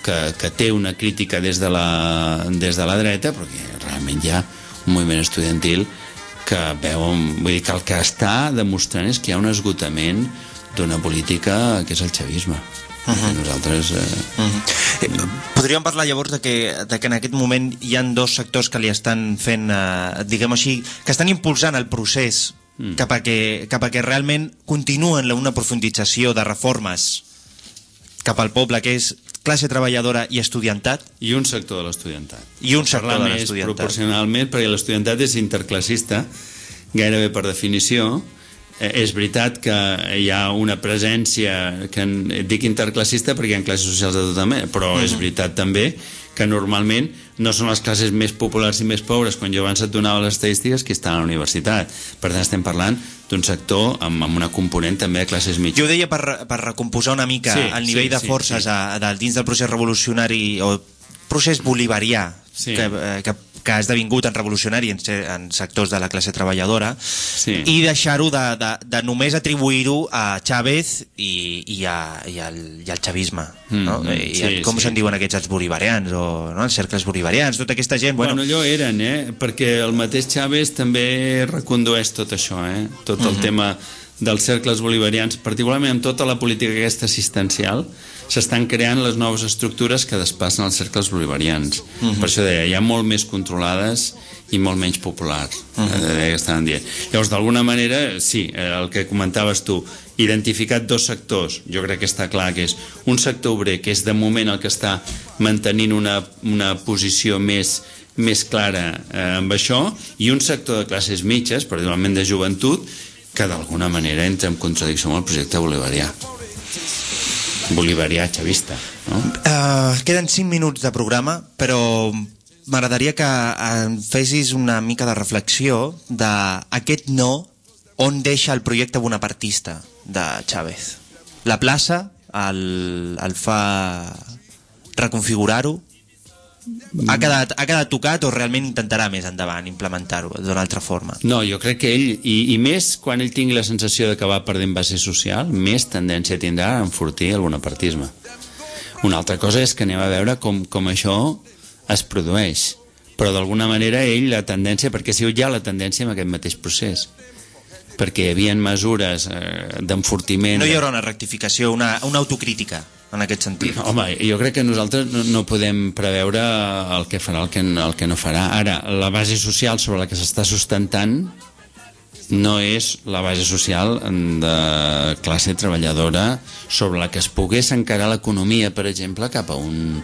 que, que té una crítica des de, la, des de la dreta, però que realment hi ha un moviment estudiantil que veuen, vull dir que el que està demostrant és que hi ha un esgotament d'una política que és el xavisme. Uh -huh. Nosaltres... Eh,
Eh, Podríem parlar llavors de que, de que en aquest moment hi han dos sectors que li estan fent, eh, diguem així, que estan impulsant el procés mm. cap, a que, cap a que realment continuen una profundització de reformes cap al poble, que és classe treballadora i estudiantat,
I un sector de l'estudiantat.
i un sector
Parlar
de l'estudiantat.
proporcionalment, perquè l'estudiantat és interclassista, gairebé per definició. Eh, és veritat que hi ha una presència, que en, dic interclassista perquè hi ha classes socials de tota mena, però és veritat també que normalment no són les classes més populars i més pobres, quan jo abans et donava les estadístiques, que estan a la universitat. Per tant, estem parlant d'un sector amb, amb una component també de classes mitjanes.
Jo deia per, per recomposar una mica
Sí,
el nivell
sí,
de
sí,
forces
sí.
A, de, dins del procés revolucionari o procés bolivarià
Sí.
que, eh, que, que ha esdevingut en revolucionari en, en sectors de la classe treballadora
Sí.
i deixar-ho de, de, de només atribuir-ho a Chávez i, i, a, i, al, i al xavisme no?
Mm,
I,
sí,
com
sí.
se'n diuen aquests els bolivarians o no? els cercles bolivarians, tota aquesta gent
Bueno,
bueno,
allò eren, eh? Perquè el mateix Chávez també recondueix tot això, eh? Tot el uh -huh. tema dels cercles bolivarians, particularment amb tota la política aquesta assistencial, s'estan creant les noves estructures que despassen els cercles bolivarians. Uh -huh. Per això deia, hi ha molt més controlades i molt menys populars, uh -huh. eh, que estaven dient. Llavors, d'alguna manera, sí, eh, el que comentaves tu, identificat dos sectors, jo crec que està clar que és un sector obrer, que és de moment el que està mantenint una, una posició més més clara eh, amb això i un sector de classes mitges, particularment de joventut, que d'alguna manera entra en contradicció amb el projecte bolivarià. Bolivarià xavista, no?
Uh, queden 5 minuts de programa, però m'agradaria que em fessis una mica de reflexió de aquest no on deixa el projecte bonapartista de Chávez. La plaça el, el fa reconfigurar-ho? Ha quedat, ha quedat tocat o realment intentarà més endavant implementar-ho d'una altra forma?
No, jo crec que ell, i, i més quan ell tingui la sensació de que va perdent base social, més tendència tindrà a enfortir el bonapartisme. Una altra cosa és que anem a veure com, com això es produeix. Però d'alguna manera ell la tendència, perquè sigut ja la tendència en aquest mateix procés perquè hi havia mesures eh, d'enfortiment
No hi haurà una rectificació, una, una autocrítica en aquest sentit.
Home, jo crec que nosaltres no, podem preveure el que farà, el que, el que no farà. Ara, la base social sobre la que s'està sustentant no és la base social de classe treballadora sobre la que es pogués encarar l'economia, per exemple, cap a un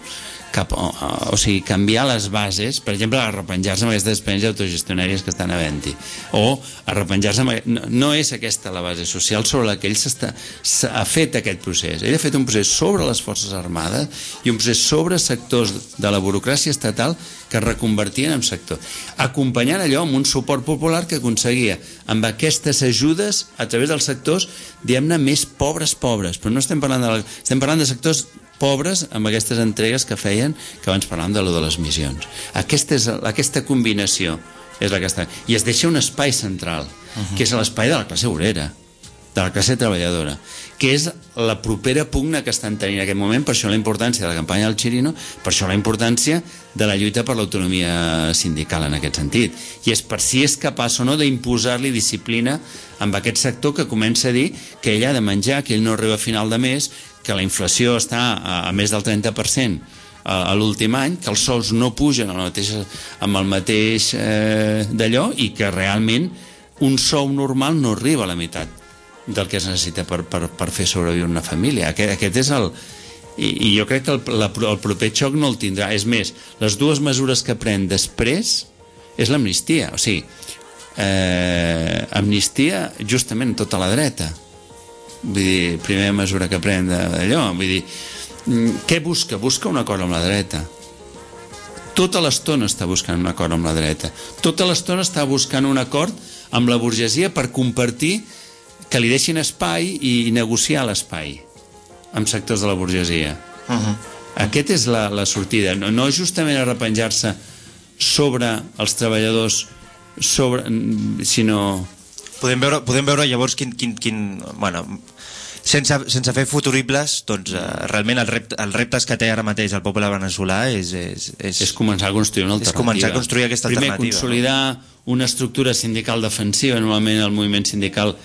cap a, o sigui, canviar les bases, per exemple, arrepenjar-se amb aquestes despentes autogestionàries que estan a venti. O arrepenjar-se amb... No, no és aquesta la base social sobre la que ell s'ha fet aquest procés. Ell ha fet un procés sobre les forces armades i un procés sobre sectors de la burocràcia estatal que es reconvertien en sector. Acompanyant allò amb un suport popular que aconseguia amb aquestes ajudes a través dels sectors, diguem-ne, més pobres pobres. Però no estem parlant de... La... Estem parlant de sectors pobres amb aquestes entregues que feien que abans parlàvem de lo de les missions. Aquesta, és, aquesta combinació és la que està... I es deixa un espai central, uh -huh. que és l'espai de la classe obrera, de la classe treballadora, que és la propera pugna que estan tenint en aquest moment, per això la importància de la campanya del Chirino, per això la importància de la lluita per l'autonomia sindical en aquest sentit. I és per si és capaç o no d'imposar-li disciplina amb aquest sector que comença a dir que ell ha de menjar, que ell no arriba a final de mes, que la inflació està a, a més del 30% a, l'últim any, que els sous no pugen amb el mateix, amb el mateix eh, d'allò i que realment un sou normal no arriba a la meitat del que es necessita per, per, per fer sobreviure una família. Aquest, aquest és el... I, I jo crec que el, la, el proper xoc no el tindrà. És més, les dues mesures que pren després és l'amnistia. O sigui, eh, amnistia justament tota la dreta. Vull dir, primera mesura que pren d'allò. Vull dir, mm, què busca? Busca un acord amb la dreta. Tota l'estona està buscant un acord amb la dreta. Tota l'estona està buscant un acord amb la burgesia per compartir que li deixin espai i negociar l'espai amb sectors de la burgesia.
Uh -huh.
Aquesta és la, la sortida. No, no justament arrepenjar-se sobre els treballadors, sobre, sinó...
Podem veure, podem veure llavors quin... quin, quin bueno, sense, sense fer futuribles, doncs eh, realment el rept, els reptes que té ara mateix el poble veneçolà és... És, és,
És començar a construir una
És
alternativa.
començar a construir aquesta
Primer,
alternativa,
consolidar una estructura sindical defensiva. Normalment el moviment sindical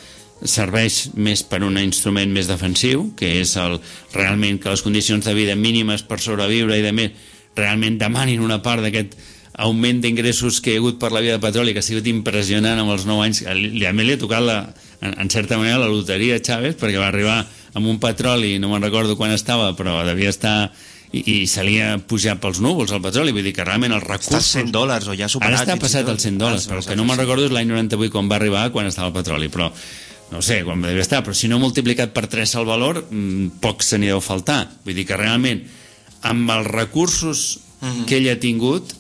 serveix més per un instrument més defensiu, que és el, realment que les condicions de vida mínimes per sobreviure i de més realment demanin una part d'aquest augment d'ingressos que hi ha hagut per la via de petroli, que ha sigut impressionant amb els 9 anys. A mi li ha tocat, la, en, en certa manera, la loteria a Chávez, perquè va arribar amb un petroli, no me'n recordo quan estava, però devia estar... I, i se li ha pujat pels núvols el petroli, vull dir que realment els
Està
recursos...
als 100 dòlars o ja ha superat.
Ara està passat als 100 dòlars,
Ah,
però el
està
que no me'n recordo és l'any 98 quan va arribar, quan estava el petroli, però no sé, quan devia estar, però si no multiplicat per 3 el valor, mm, poc se n'hi deu faltar. Vull dir que realment, amb els recursos
Mhm.
que ell ha tingut,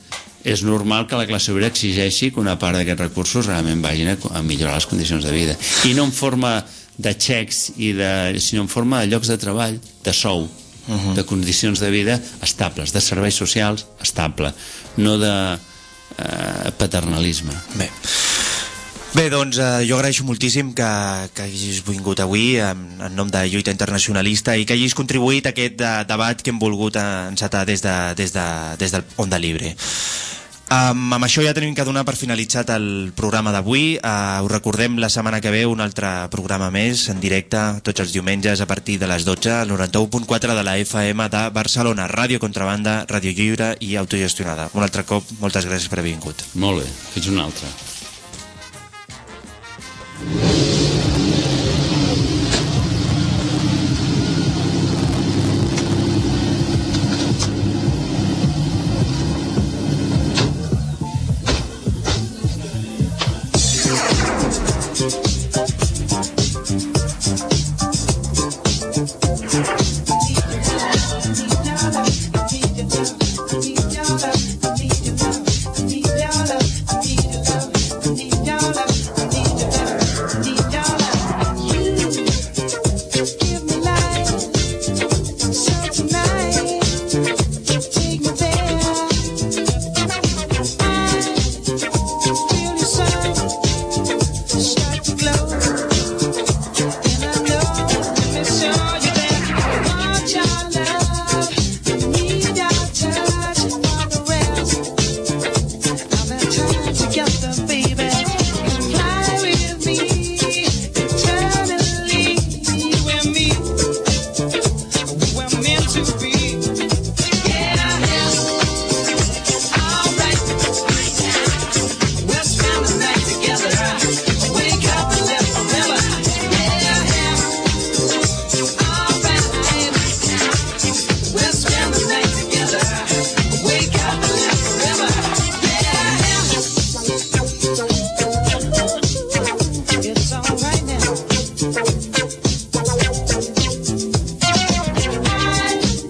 és normal que la classe obrera exigeixi que una part d'aquests recursos realment vagin a, a millorar les condicions de vida. I no en forma de xecs, i de, sinó en forma de llocs de treball, de sou,
Mhm.
de condicions de vida estables, de serveis socials estable, no de eh, paternalisme.
Bé. Bé, doncs eh, jo agraeixo moltíssim que, que hagis vingut avui en, en nom de Lluita Internacionalista i que hagis contribuït a aquest de, debat que hem volgut encetar des, de, des, de, des del Onda Libre. Um, amb això ja tenim que donar per finalitzat el programa d'avui. Uh, us recordem la setmana que ve un altre programa més en directe tots els diumenges a partir de les 12 al 91.4 de la FM de Barcelona. Ràdio Contrabanda, Ràdio Lliure i Autogestionada. Un altre cop, moltes gràcies per haver vingut.
Molt bé, fins una altra.